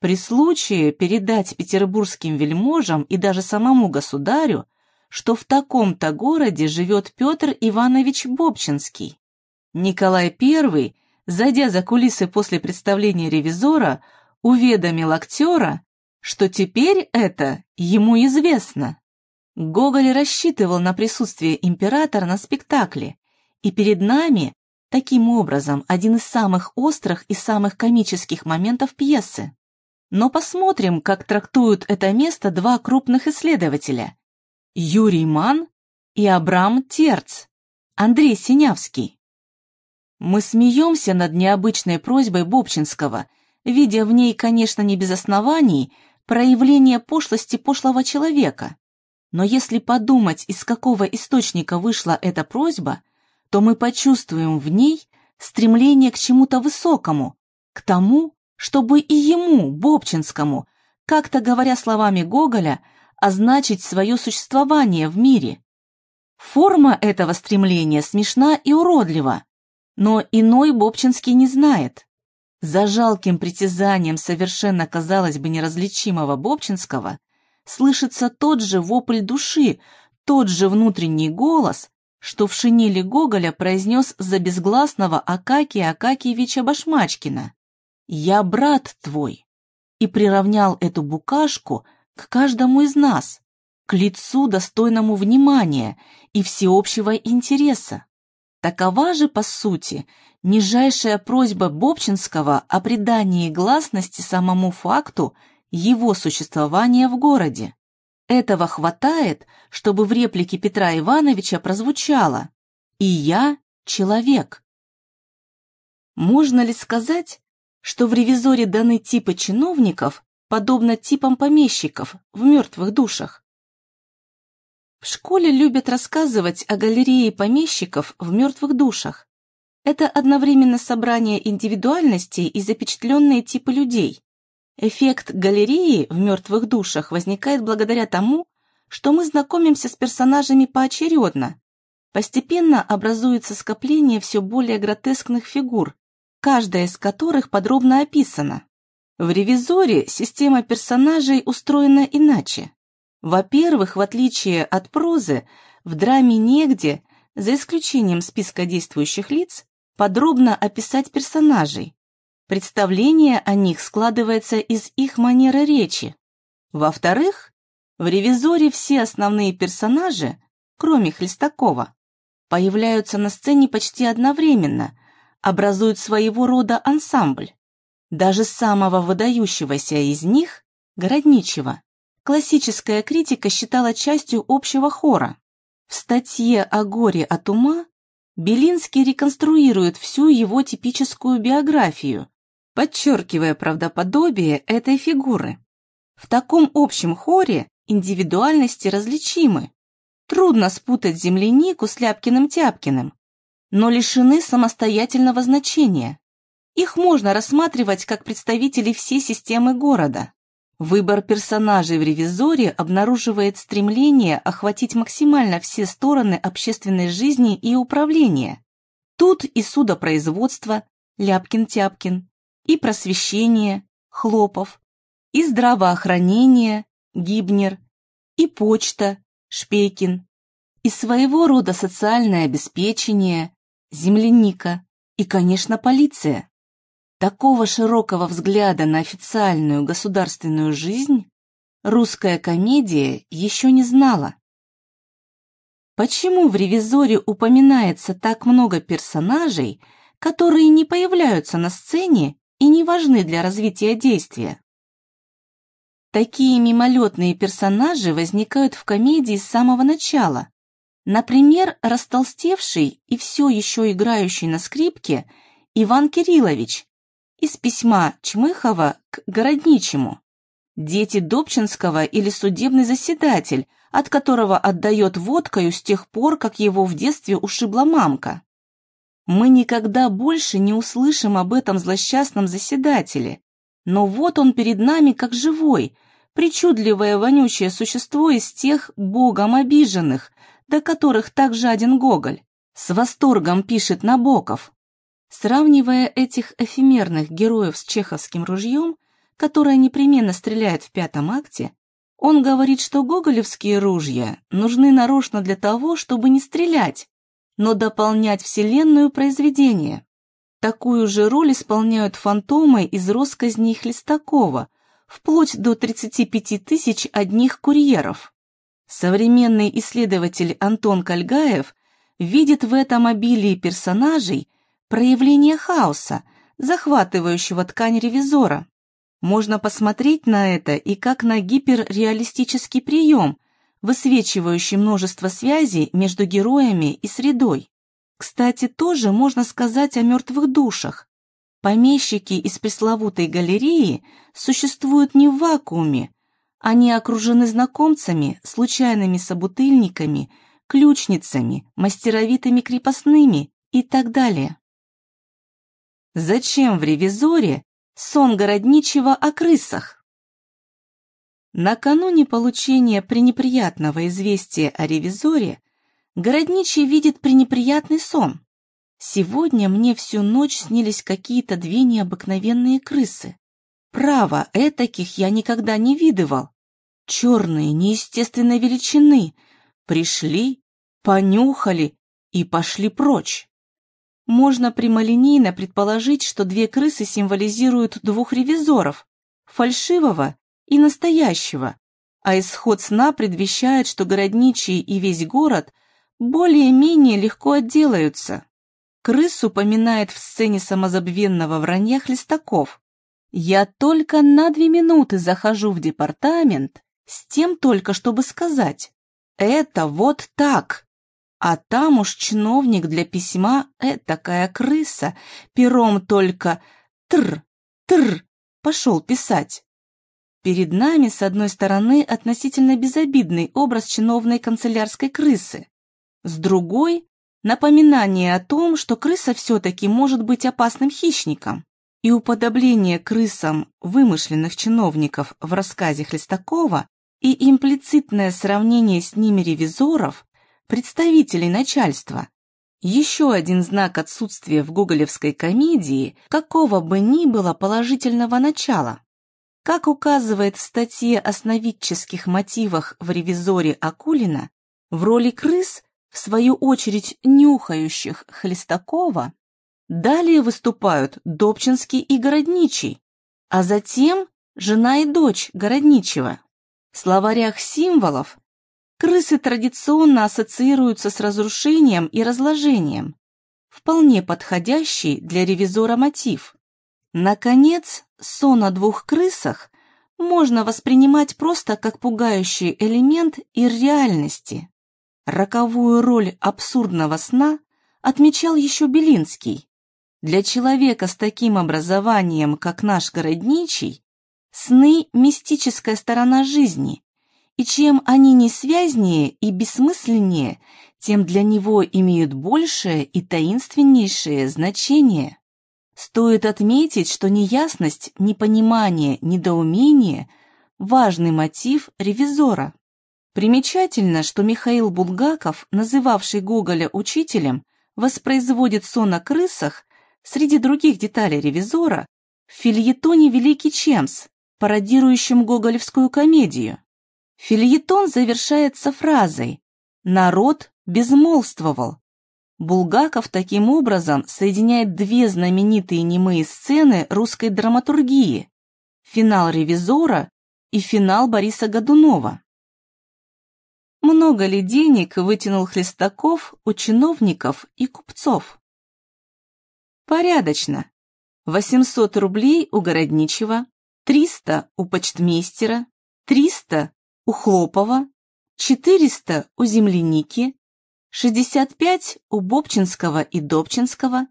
при случае передать петербургским вельможам и даже самому государю, что в таком-то городе живет Петр Иванович Бобчинский. Николай I, зайдя за кулисы после представления ревизора, уведомил актера, что теперь это ему известно. Гоголь рассчитывал на присутствие императора на спектакле, и перед нами, таким образом, один из самых острых и самых комических моментов пьесы. Но посмотрим, как трактуют это место два крупных исследователя – Юрий Ман и Абрам Терц, Андрей Синявский. Мы смеемся над необычной просьбой Бобчинского, видя в ней, конечно, не без оснований, проявление пошлости пошлого человека. Но если подумать, из какого источника вышла эта просьба, то мы почувствуем в ней стремление к чему-то высокому, к тому, чтобы и ему, Бобчинскому, как-то говоря словами Гоголя, означить свое существование в мире. Форма этого стремления смешна и уродлива, но иной Бобчинский не знает. За жалким притязанием совершенно, казалось бы, неразличимого Бобчинского слышится тот же вопль души, тот же внутренний голос, что в шинели Гоголя произнес за безгласного Акакия Акакиевича Башмачкина. «Я брат твой», и приравнял эту букашку к каждому из нас, к лицу достойному внимания и всеобщего интереса. Такова же, по сути, нижайшая просьба Бобчинского о придании гласности самому факту его существования в городе. Этого хватает, чтобы в реплике Петра Ивановича прозвучало «И я человек». Можно ли сказать, что в ревизоре даны типы чиновников, подобно типам помещиков в мертвых душах? В школе любят рассказывать о галерее помещиков в мертвых душах. Это одновременно собрание индивидуальностей и запечатленные типы людей. Эффект галереи в мертвых душах возникает благодаря тому, что мы знакомимся с персонажами поочередно. Постепенно образуется скопление все более гротескных фигур, каждая из которых подробно описана. В «Ревизоре» система персонажей устроена иначе. Во-первых, в отличие от прозы, в драме негде, за исключением списка действующих лиц, подробно описать персонажей. Представление о них складывается из их манеры речи. Во-вторых, в «Ревизоре» все основные персонажи, кроме Хлестакова, появляются на сцене почти одновременно, образуют своего рода ансамбль. Даже самого выдающегося из них, Городничего, классическая критика считала частью общего хора. В статье о горе от ума Белинский реконструирует всю его типическую биографию, подчеркивая правдоподобие этой фигуры. В таком общем хоре индивидуальности различимы. Трудно спутать землянику с Ляпкиным-Тяпкиным, но лишены самостоятельного значения. Их можно рассматривать как представителей всей системы города. Выбор персонажей в «Ревизоре» обнаруживает стремление охватить максимально все стороны общественной жизни и управления. Тут и судопроизводство, Ляпкин-Тяпкин, и просвещение, Хлопов, и здравоохранение, Гибнер, и почта, Шпейкин, и своего рода социальное обеспечение, Земляника, и, конечно, полиция. Такого широкого взгляда на официальную государственную жизнь русская комедия еще не знала. Почему в «Ревизоре» упоминается так много персонажей, которые не появляются на сцене и не важны для развития действия? Такие мимолетные персонажи возникают в комедии с самого начала. Например, растолстевший и все еще играющий на скрипке Иван Кириллович из письма Чмыхова к Городничему. Дети Добчинского или судебный заседатель, от которого отдает водкою с тех пор, как его в детстве ушибла мамка. Мы никогда больше не услышим об этом злосчастном заседателе, но вот он перед нами как живой, причудливое вонючее существо из тех богом обиженных, до которых так жаден Гоголь. С восторгом пишет Набоков. Сравнивая этих эфемерных героев с чеховским ружьем, которое непременно стреляет в пятом акте, он говорит, что гоголевские ружья нужны нарочно для того, чтобы не стрелять, но дополнять вселенную произведения. Такую же роль исполняют фантомы из росказней Хлестакова, вплоть до 35 тысяч одних курьеров. Современный исследователь Антон Кальгаев видит в этом обилии персонажей проявление хаоса, захватывающего ткань ревизора. Можно посмотреть на это и как на гиперреалистический прием, высвечивающий множество связей между героями и средой. Кстати, тоже можно сказать о мертвых душах. Помещики из пресловутой галереи существуют не в вакууме, они окружены знакомцами, случайными собутыльниками, ключницами, мастеровитыми крепостными и так далее. Зачем в «Ревизоре» сон городничего о крысах? Накануне получения пренеприятного известия о «Ревизоре» городничий видит пренеприятный сон. Сегодня мне всю ночь снились какие-то две необыкновенные крысы. Право, этаких я никогда не видывал. Черные, неестественной величины. Пришли, понюхали и пошли прочь. Можно прямолинейно предположить, что две крысы символизируют двух ревизоров, фальшивого и настоящего, а исход сна предвещает, что городничий и весь город более-менее легко отделаются. Крыс упоминает в сцене самозабвенного вранья Хлестаков. «Я только на две минуты захожу в департамент с тем только, чтобы сказать, это вот так». А там уж чиновник для письма э, такая крыса, пером только тр, тр, пошел писать. Перед нами, с одной стороны, относительно безобидный образ чиновной канцелярской крысы, с другой Напоминание о том, что крыса все-таки может быть опасным хищником, и уподобление крысам вымышленных чиновников в рассказе Хлестакова и имплицитное сравнение с ними ревизоров, представителей начальства, еще один знак отсутствия в гоголевской комедии какого бы ни было положительного начала. Как указывает в статье о сновидческих мотивах в «Ревизоре» Акулина, в роли крыс в свою очередь нюхающих Хлестакова, далее выступают Добчинский и Городничий, а затем жена и дочь Городничего. В словарях символов крысы традиционно ассоциируются с разрушением и разложением, вполне подходящий для ревизора мотив. Наконец, сон о двух крысах можно воспринимать просто как пугающий элемент ирреальности. Роковую роль абсурдного сна отмечал еще Белинский. Для человека с таким образованием, как наш городничий, сны – мистическая сторона жизни, и чем они не связнее и бессмысленнее, тем для него имеют большее и таинственнейшее значение. Стоит отметить, что неясность, непонимание, недоумение – важный мотив ревизора. Примечательно, что Михаил Булгаков, называвший Гоголя учителем, воспроизводит сон о крысах среди других деталей ревизора в фильетоне «Великий Чемс», пародирующем гоголевскую комедию. Фильетон завершается фразой «Народ безмолвствовал». Булгаков таким образом соединяет две знаменитые немые сцены русской драматургии – финал «Ревизора» и финал Бориса Годунова. Много ли денег вытянул Хлестаков у чиновников и купцов? Порядочно. 800 рублей у Городничего, 300 у почтмейстера, 300 у Хлопова, 400 у Земляники, 65 у Бобчинского и Добчинского,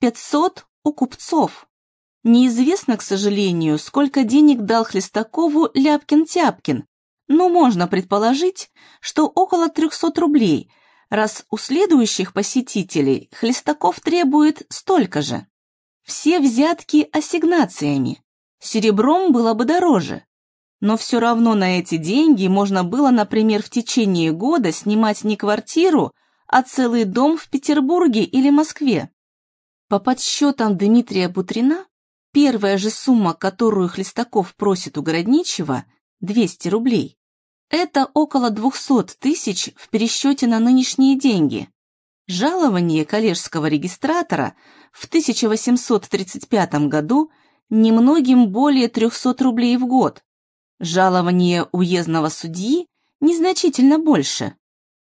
500 у купцов. Неизвестно, к сожалению, сколько денег дал Хлестакову Ляпкин-Тяпкин, но можно предположить, что около 300 рублей, раз у следующих посетителей Хлестаков требует столько же. Все взятки ассигнациями. Серебром было бы дороже. Но все равно на эти деньги можно было, например, в течение года снимать не квартиру, а целый дом в Петербурге или Москве. По подсчетам Дмитрия Бутрина, первая же сумма, которую Хлестаков просит у Городничего, 200 рублей, это около 200 тысяч в пересчете на нынешние деньги. Жалование коллежского регистратора в 1835 году немногим более 300 рублей в год. Жалование уездного судьи незначительно больше.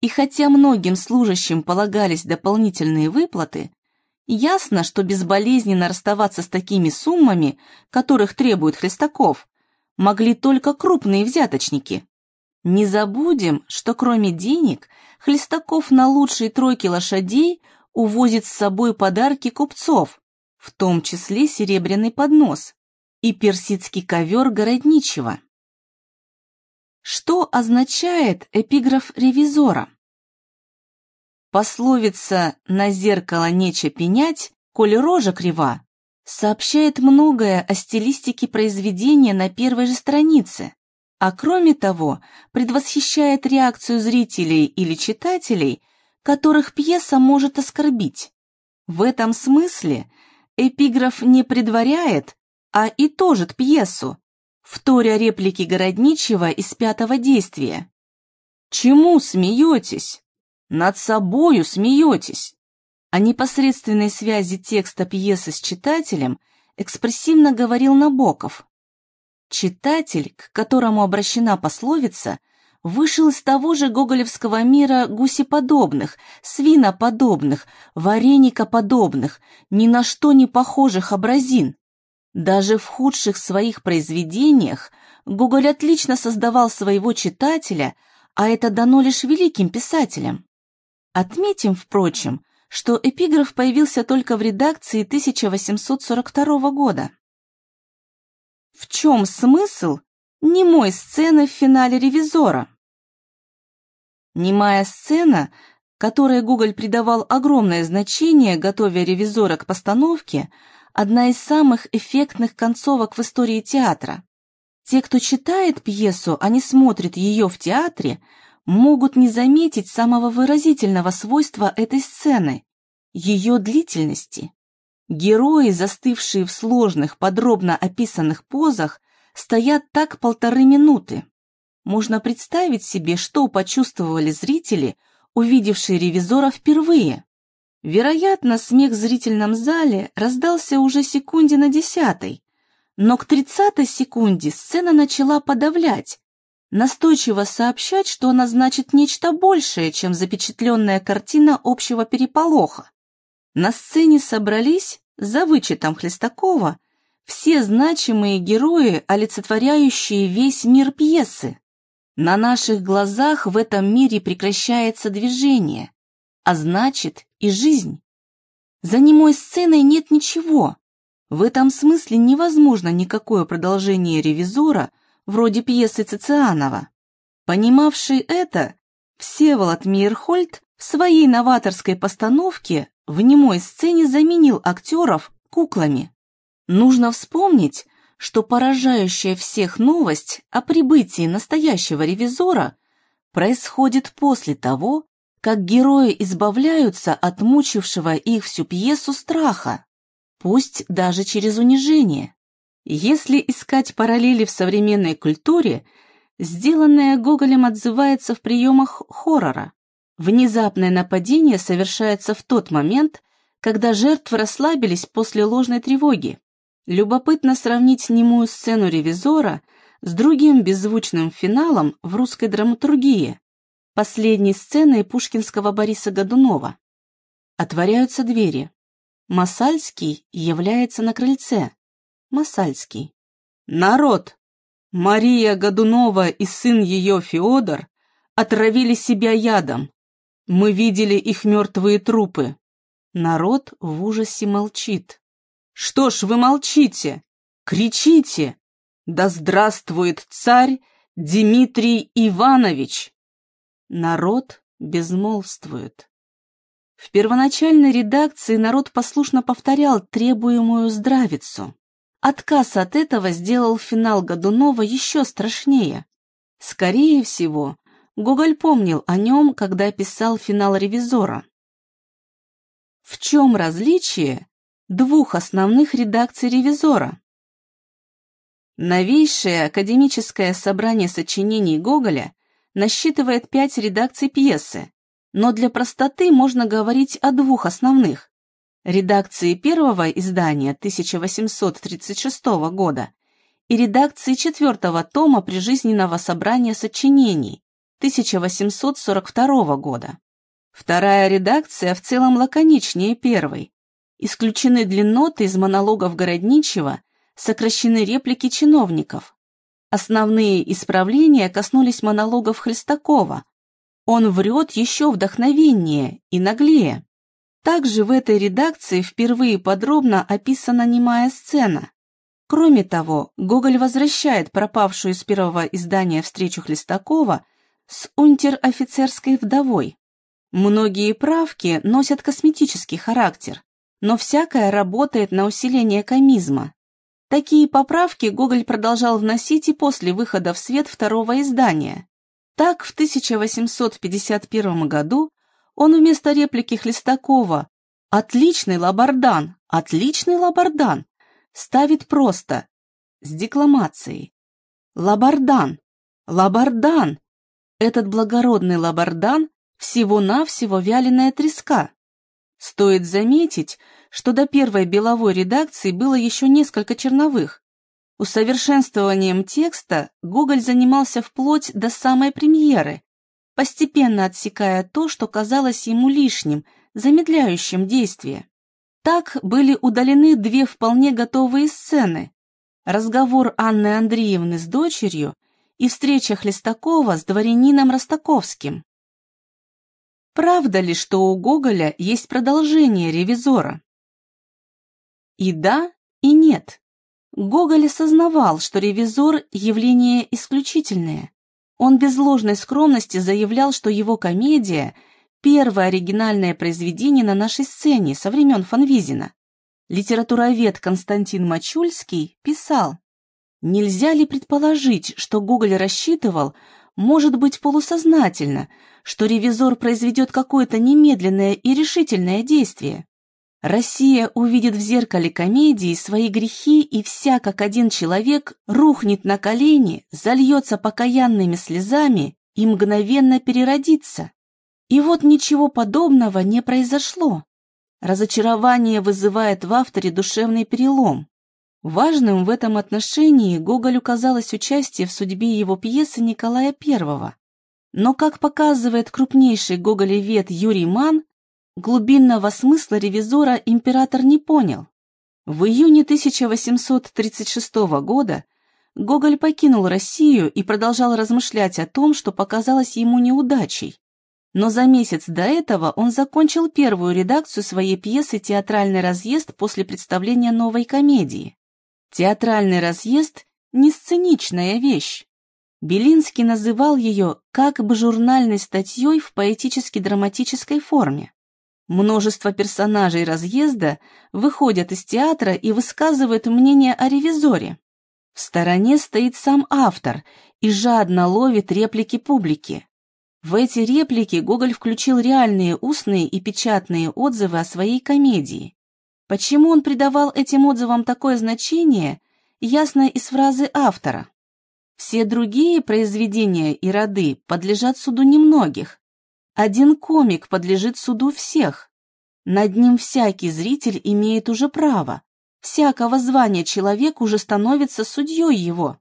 И хотя многим служащим полагались дополнительные выплаты, ясно, что безболезненно расставаться с такими суммами, которых требует Хлестаков, могли только крупные взяточники. Не забудем, что кроме денег, Хлестаков на лучшие тройки лошадей увозит с собой подарки купцов, в том числе серебряный поднос и персидский ковер городничего. Что означает эпиграф ревизора? Пословица «на зеркало нече пенять, коли рожа крива» сообщает многое о стилистике произведения на первой же странице, а кроме того, предвосхищает реакцию зрителей или читателей, которых пьеса может оскорбить. В этом смысле эпиграф не предваряет, а итожит пьесу, вторя реплики Городничего из пятого действия. «Чему смеетесь? Над собою смеетесь!» О непосредственной связи текста пьесы с читателем экспрессивно говорил Набоков, Читатель, к которому обращена пословица, вышел из того же гоголевского мира гусеподобных, свиноподобных, вареникоподобных, ни на что не похожих образин. Даже в худших своих произведениях Гоголь отлично создавал своего читателя, а это дано лишь великим писателям. Отметим, впрочем, что эпиграф появился только в редакции 1842 года. В чем смысл немой сцены в финале «Ревизора»? Немая сцена, которой Гоголь придавал огромное значение, готовя «Ревизора» к постановке, одна из самых эффектных концовок в истории театра. Те, кто читает пьесу, а не смотрит ее в театре, могут не заметить самого выразительного свойства этой сцены – ее длительности. Герои, застывшие в сложных, подробно описанных позах, стоят так полторы минуты. Можно представить себе, что почувствовали зрители, увидевшие ревизора впервые. Вероятно, смех в зрительном зале раздался уже секунде на десятой, но к тридцатой секунде сцена начала подавлять, настойчиво сообщать, что она значит нечто большее, чем запечатленная картина общего переполоха. На сцене собрались, за вычетом Хлестакова, все значимые герои, олицетворяющие весь мир пьесы. На наших глазах в этом мире прекращается движение, а значит и жизнь. За немой сценой нет ничего. В этом смысле невозможно никакое продолжение ревизора вроде пьесы Цицианова. Понимавший это, Всеволод Мейерхольд в своей новаторской постановке в немой сцене заменил актеров куклами. Нужно вспомнить, что поражающая всех новость о прибытии настоящего ревизора происходит после того, как герои избавляются от мучившего их всю пьесу страха, пусть даже через унижение. Если искать параллели в современной культуре, сделанное Гоголем отзывается в приемах хоррора. Внезапное нападение совершается в тот момент, когда жертвы расслабились после ложной тревоги. Любопытно сравнить немую сцену ревизора с другим беззвучным финалом в русской драматургии, последней сценой пушкинского Бориса Годунова. Отворяются двери. Масальский является на крыльце. Масальский. Народ! Мария Годунова и сын ее Феодор отравили себя ядом. Мы видели их мертвые трупы. Народ в ужасе молчит. Что ж вы молчите? Кричите! Да здравствует царь Дмитрий Иванович! Народ безмолвствует. В первоначальной редакции народ послушно повторял требуемую здравицу. Отказ от этого сделал финал Годунова еще страшнее. Скорее всего, Гоголь помнил о нем, когда писал финал «Ревизора». В чем различие двух основных редакций «Ревизора»? Новейшее академическое собрание сочинений Гоголя насчитывает пять редакций пьесы, но для простоты можно говорить о двух основных. Редакции первого издания 1836 года и редакции четвертого тома прижизненного собрания сочинений 1842 года. Вторая редакция в целом лаконичнее первой. Исключены длинноты из монологов Городничева, сокращены реплики чиновников. Основные исправления коснулись монологов Хлестакова. Он врет еще вдохновеннее и наглее. Также в этой редакции впервые подробно описана немая сцена. Кроме того, Гоголь возвращает пропавшую из первого издания встречу Хлестакова с унтер-офицерской вдовой. Многие правки носят косметический характер, но всякое работает на усиление комизма. Такие поправки Гоголь продолжал вносить и после выхода в свет второго издания. Так, в 1851 году он вместо реплики Хлестакова «Отличный лабардан! Отличный лабардан!» ставит просто, с декламацией. «Лабардан! Лабардан! Этот благородный лабардан всего-навсего вяленая треска. Стоит заметить, что до первой беловой редакции было еще несколько черновых. Усовершенствованием текста Гоголь занимался вплоть до самой премьеры, постепенно отсекая то, что казалось ему лишним, замедляющим действие. Так были удалены две вполне готовые сцены. Разговор Анны Андреевны с дочерью и встреча Хлестакова с дворянином Ростаковским. Правда ли, что у Гоголя есть продолжение «Ревизора»? И да, и нет. Гоголь осознавал, что «Ревизор» — явление исключительное. Он без ложной скромности заявлял, что его комедия — первое оригинальное произведение на нашей сцене со времен Фанвизина. Литературовед Константин Мачульский писал, Нельзя ли предположить, что Гоголь рассчитывал, может быть полусознательно, что ревизор произведет какое-то немедленное и решительное действие? Россия увидит в зеркале комедии свои грехи, и вся как один человек рухнет на колени, зальется покаянными слезами и мгновенно переродится. И вот ничего подобного не произошло. Разочарование вызывает в авторе душевный перелом. Важным в этом отношении Гоголю казалось участие в судьбе его пьесы Николая I. Но, как показывает крупнейший гоголевед Юрий Ман, глубинного смысла ревизора император не понял. В июне 1836 года Гоголь покинул Россию и продолжал размышлять о том, что показалось ему неудачей. Но за месяц до этого он закончил первую редакцию своей пьесы «Театральный разъезд» после представления новой комедии. Театральный разъезд – не сценичная вещь. Белинский называл ее как бы журнальной статьей в поэтически-драматической форме. Множество персонажей разъезда выходят из театра и высказывают мнение о ревизоре. В стороне стоит сам автор и жадно ловит реплики публики. В эти реплики Гоголь включил реальные устные и печатные отзывы о своей комедии. Почему он придавал этим отзывам такое значение, ясно из фразы автора. Все другие произведения и роды подлежат суду немногих. Один комик подлежит суду всех. Над ним всякий зритель имеет уже право. Всякого звания человек уже становится судьей его.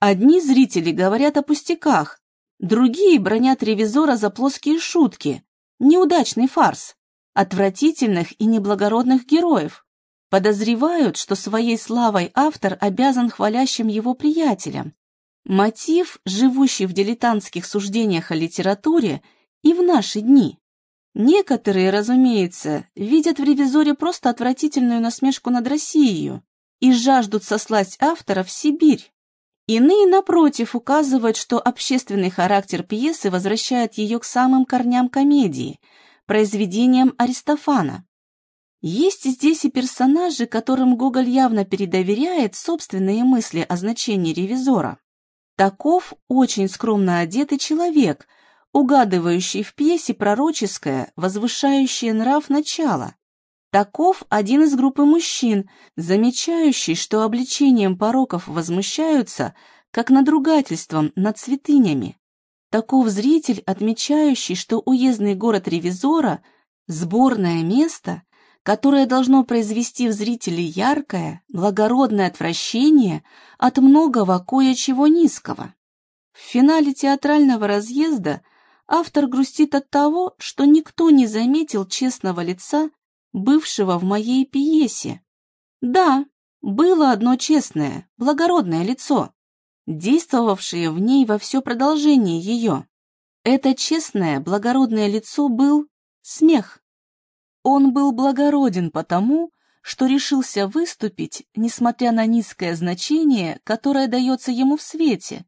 Одни зрители говорят о пустяках, другие бронят ревизора за плоские шутки, неудачный фарс, отвратительных и неблагородных героев. Подозревают, что своей славой автор обязан хвалящим его приятелям. Мотив, живущий в дилетантских суждениях о литературе и в наши дни. Некоторые, разумеется, видят в «Ревизоре» просто отвратительную насмешку над Россией и жаждут сослать автора в Сибирь. Иные, напротив, указывают, что общественный характер пьесы возвращает ее к самым корням комедии, произведениям Аристофана. Есть здесь и персонажи, которым Гоголь явно передоверяет собственные мысли о значении ревизора. Таков очень скромно одетый человек, угадывающий в пьесе пророческое, возвышающее нрав начало. Таков один из группы мужчин, замечающий, что обличением пороков возмущаются, как надругательством над святынями. Таков зритель, отмечающий, что уездный город ревизора – сборное место, которое должно произвести в зрителе яркое, благородное отвращение от многого кое-чего низкого. В финале театрального разъезда автор грустит от того, что никто не заметил честного лица, бывшего в моей пьесе. Да, было одно честное, благородное лицо, действовавшее в ней во все продолжение ее. Это честное, благородное лицо был смех. Он был благороден потому, что решился выступить, несмотря на низкое значение, которое дается ему в свете.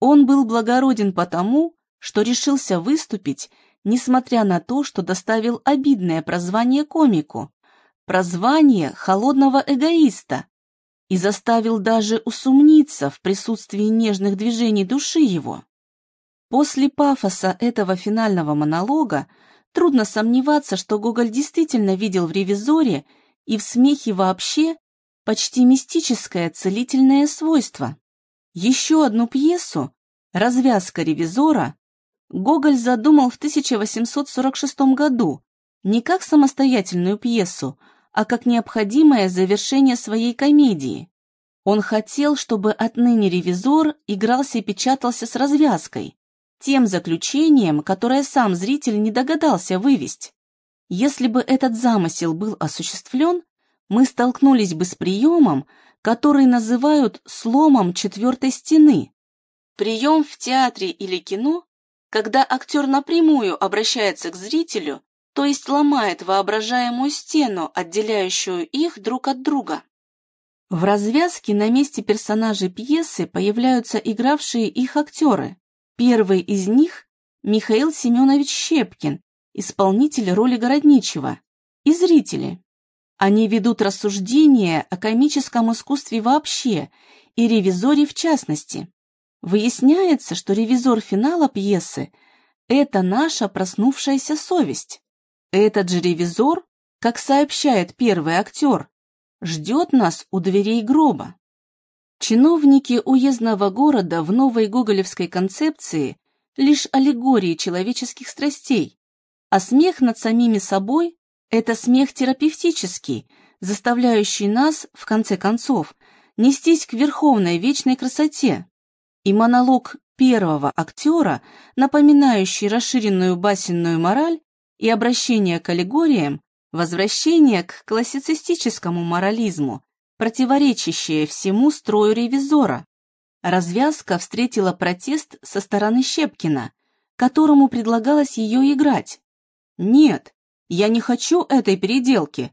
Он был благороден потому, что решился выступить, несмотря на то, что доставил обидное прозвание комику, прозвание холодного эгоиста, и заставил даже усомниться в присутствии нежных движений души его. После пафоса этого финального монолога Трудно сомневаться, что Гоголь действительно видел в ревизоре и в смехе вообще почти мистическое целительное свойство. Еще одну пьесу «Развязка ревизора» Гоголь задумал в 1846 году не как самостоятельную пьесу, а как необходимое завершение своей комедии. Он хотел, чтобы отныне ревизор игрался и печатался с развязкой, тем заключением, которое сам зритель не догадался вывести. Если бы этот замысел был осуществлен, мы столкнулись бы с приемом, который называют сломом четвертой стены. Прием в театре или кино, когда актер напрямую обращается к зрителю, то есть ломает воображаемую стену, отделяющую их друг от друга. В развязке на месте персонажей пьесы появляются игравшие их актеры. Первый из них – Михаил Семенович Щепкин, исполнитель роли Городничего, и зрители. Они ведут рассуждения о комическом искусстве вообще и ревизоре в частности. Выясняется, что ревизор финала пьесы – это наша проснувшаяся совесть. Этот же ревизор, как сообщает первый актер, ждет нас у дверей гроба. Чиновники уездного города в новой гоголевской концепции лишь аллегории человеческих страстей, а смех над самими собой – это смех терапевтический, заставляющий нас, в конце концов, нестись к верховной вечной красоте. И монолог первого актера, напоминающий расширенную басенную мораль и обращение к аллегориям, возвращение к классицистическому морализму, противоречащее всему строю ревизора. Развязка встретила протест со стороны Щепкина, которому предлагалось ее играть. «Нет, я не хочу этой переделки.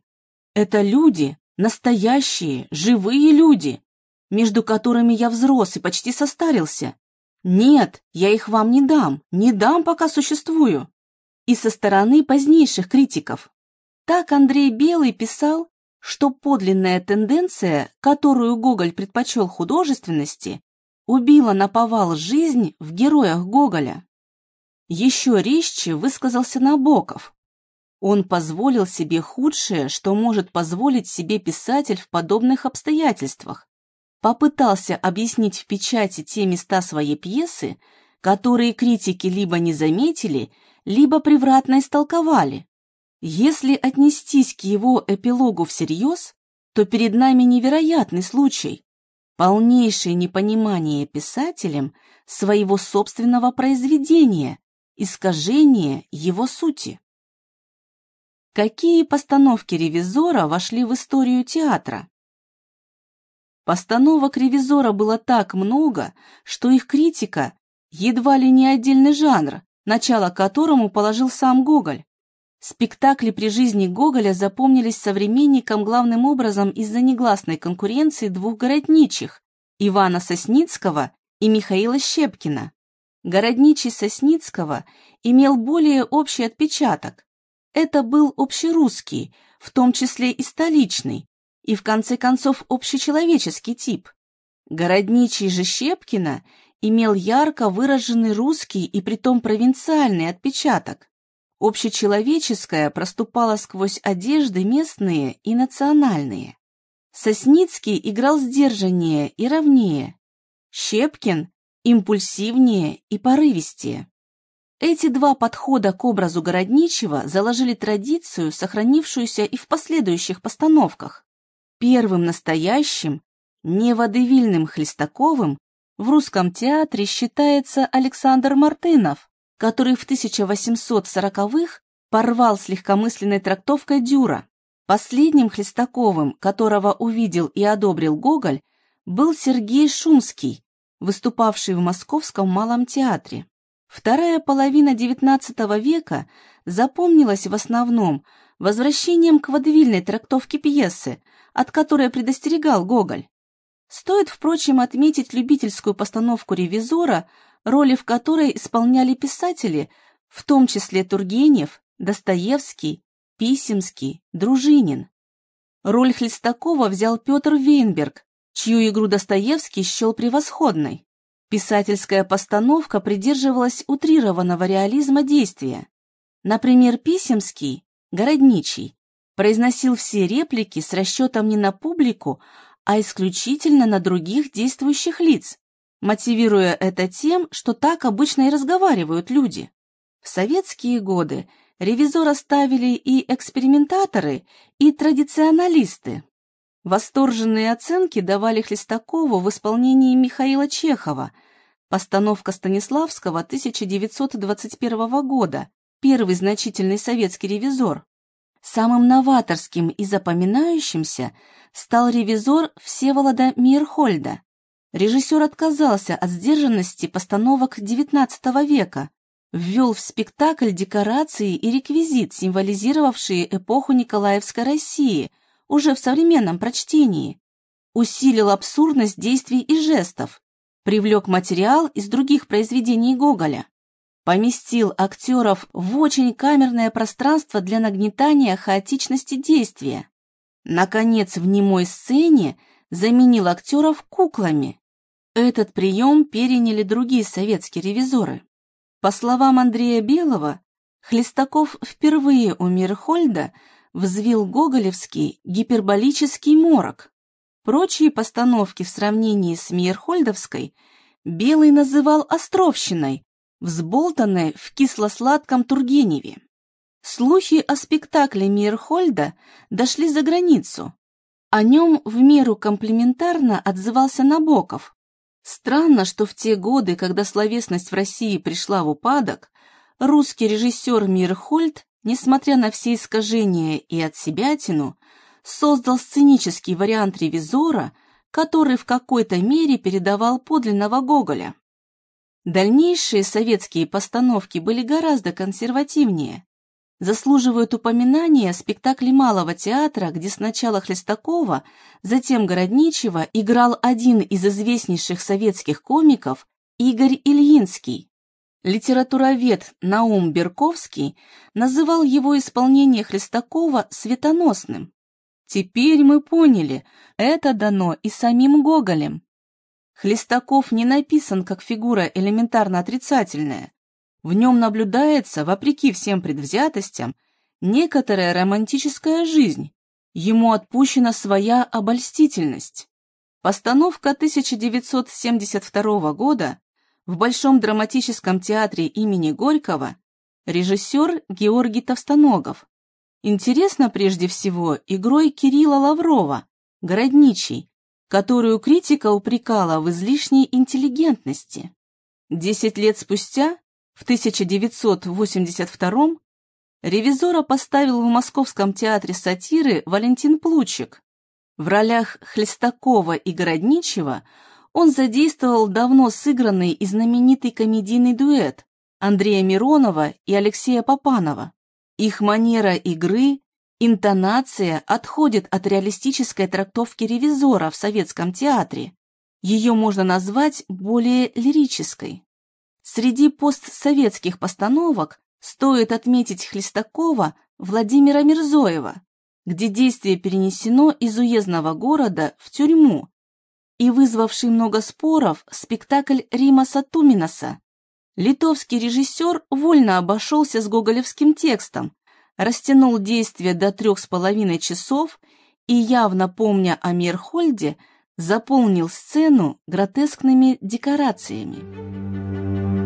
Это люди, настоящие, живые люди, между которыми я взрос и почти состарился. Нет, я их вам не дам, не дам, пока существую». И со стороны позднейших критиков. Так Андрей Белый писал что подлинная тенденция, которую Гоголь предпочел художественности, убила наповал жизнь в героях Гоголя. Еще резче высказался Набоков. Он позволил себе худшее, что может позволить себе писатель в подобных обстоятельствах. Попытался объяснить в печати те места своей пьесы, которые критики либо не заметили, либо превратно истолковали. Если отнестись к его эпилогу всерьез, то перед нами невероятный случай. Полнейшее непонимание писателем своего собственного произведения, искажение его сути. Какие постановки ревизора вошли в историю театра? Постановок ревизора было так много, что их критика едва ли не отдельный жанр, начало которому положил сам Гоголь. Спектакли при жизни Гоголя запомнились современникам главным образом из-за негласной конкуренции двух городничих – Ивана Сосницкого и Михаила Щепкина. Городничий Сосницкого имел более общий отпечаток. Это был общерусский, в том числе и столичный, и в конце концов общечеловеческий тип. Городничий же Щепкина имел ярко выраженный русский и притом провинциальный отпечаток. Общечеловеческое проступало сквозь одежды местные и национальные. Сосницкий играл сдержаннее и ровнее. Щепкин – импульсивнее и порывистее. Эти два подхода к образу городничего заложили традицию, сохранившуюся и в последующих постановках. Первым настоящим, неводевильным Хлестаковым в русском театре считается Александр Мартынов, который в 1840-х порвал с легкомысленной трактовкой Дюра. Последним Хлестаковым, которого увидел и одобрил Гоголь, был Сергей Шумский, выступавший в Московском малом театре. Вторая половина XIX века запомнилась в основном возвращением к водевильной трактовке пьесы, от которой предостерегал Гоголь. Стоит, впрочем, отметить любительскую постановку «Ревизора», роли в которой исполняли писатели, в том числе Тургенев, Достоевский, Писемский, Дружинин. Роль Хлестакова взял Петр Вейнберг, чью игру Достоевский счел превосходной. Писательская постановка придерживалась утрированного реализма действия. Например, Писемский, городничий, произносил все реплики с расчетом не на публику, а исключительно на других действующих лиц, мотивируя это тем, что так обычно и разговаривают люди. В советские годы ревизора ставили и экспериментаторы, и традиционалисты. Восторженные оценки давали Хлестакову в исполнении Михаила Чехова, постановка Станиславского 1921 года, первый значительный советский ревизор. Самым новаторским и запоминающимся стал ревизор Всеволода Мирхольда. Режиссер отказался от сдержанности постановок XIX века, ввел в спектакль декорации и реквизит, символизировавшие эпоху Николаевской России, уже в современном прочтении, усилил абсурдность действий и жестов, привлек материал из других произведений Гоголя поместил актеров в очень камерное пространство для нагнетания хаотичности действия. Наконец, в немой сцене заменил актеров куклами. Этот прием переняли другие советские ревизоры. По словам Андрея Белого, Хлестаков впервые у Мирхольда взвил гоголевский гиперболический морок. Прочие постановки в сравнении с Мирхольдовской Белый называл островщиной, взболтанной в кисло-сладком Тургеневе. Слухи о спектакле Мирхольда дошли за границу. О нем в меру комплиментарно отзывался Набоков. Странно, что в те годы, когда словесность в России пришла в упадок, русский режиссер Мирхольд, несмотря на все искажения и отсебятину, создал сценический вариант ревизора, который в какой-то мере передавал подлинного Гоголя. Дальнейшие советские постановки были гораздо консервативнее. Заслуживают упоминания спектакли Малого театра, где сначала Хлестакова, затем Городничего играл один из известнейших советских комиков Игорь Ильинский. Литературовед Наум Берковский называл его исполнение Хлестакова светоносным. Теперь мы поняли, это дано и самим Гоголем. Хлестаков не написан как фигура элементарно отрицательная. В нем наблюдается, вопреки всем предвзятостям, некоторая романтическая жизнь. Ему отпущена своя обольстительность. Постановка 1972 года в Большом драматическом театре имени Горького режиссер Георгий Товстоногов. Интересно прежде всего игрой Кирилла Лаврова, городничий, которую критика упрекала в излишней интеллигентности. Десять лет спустя, в 1982 ревизора поставил в Московском театре сатиры Валентин Плучик. В ролях Хлестакова и Городничего он задействовал давно сыгранный и знаменитый комедийный дуэт Андрея Миронова и Алексея Попанова. Их манера игры, интонация отходит от реалистической трактовки ревизора в советском театре. Ее можно назвать более лирической. Среди постсоветских постановок стоит отметить Хлестакова Владимира Мирзоева, где действие перенесено из уездного города в тюрьму, и вызвавший много споров спектакль Рима Сатуминаса. Литовский режиссер вольно обошелся с гоголевским текстом, растянул действие до трех с половиной часов и, явно помня о Мерхольде, заполнил сцену гротескными декорациями.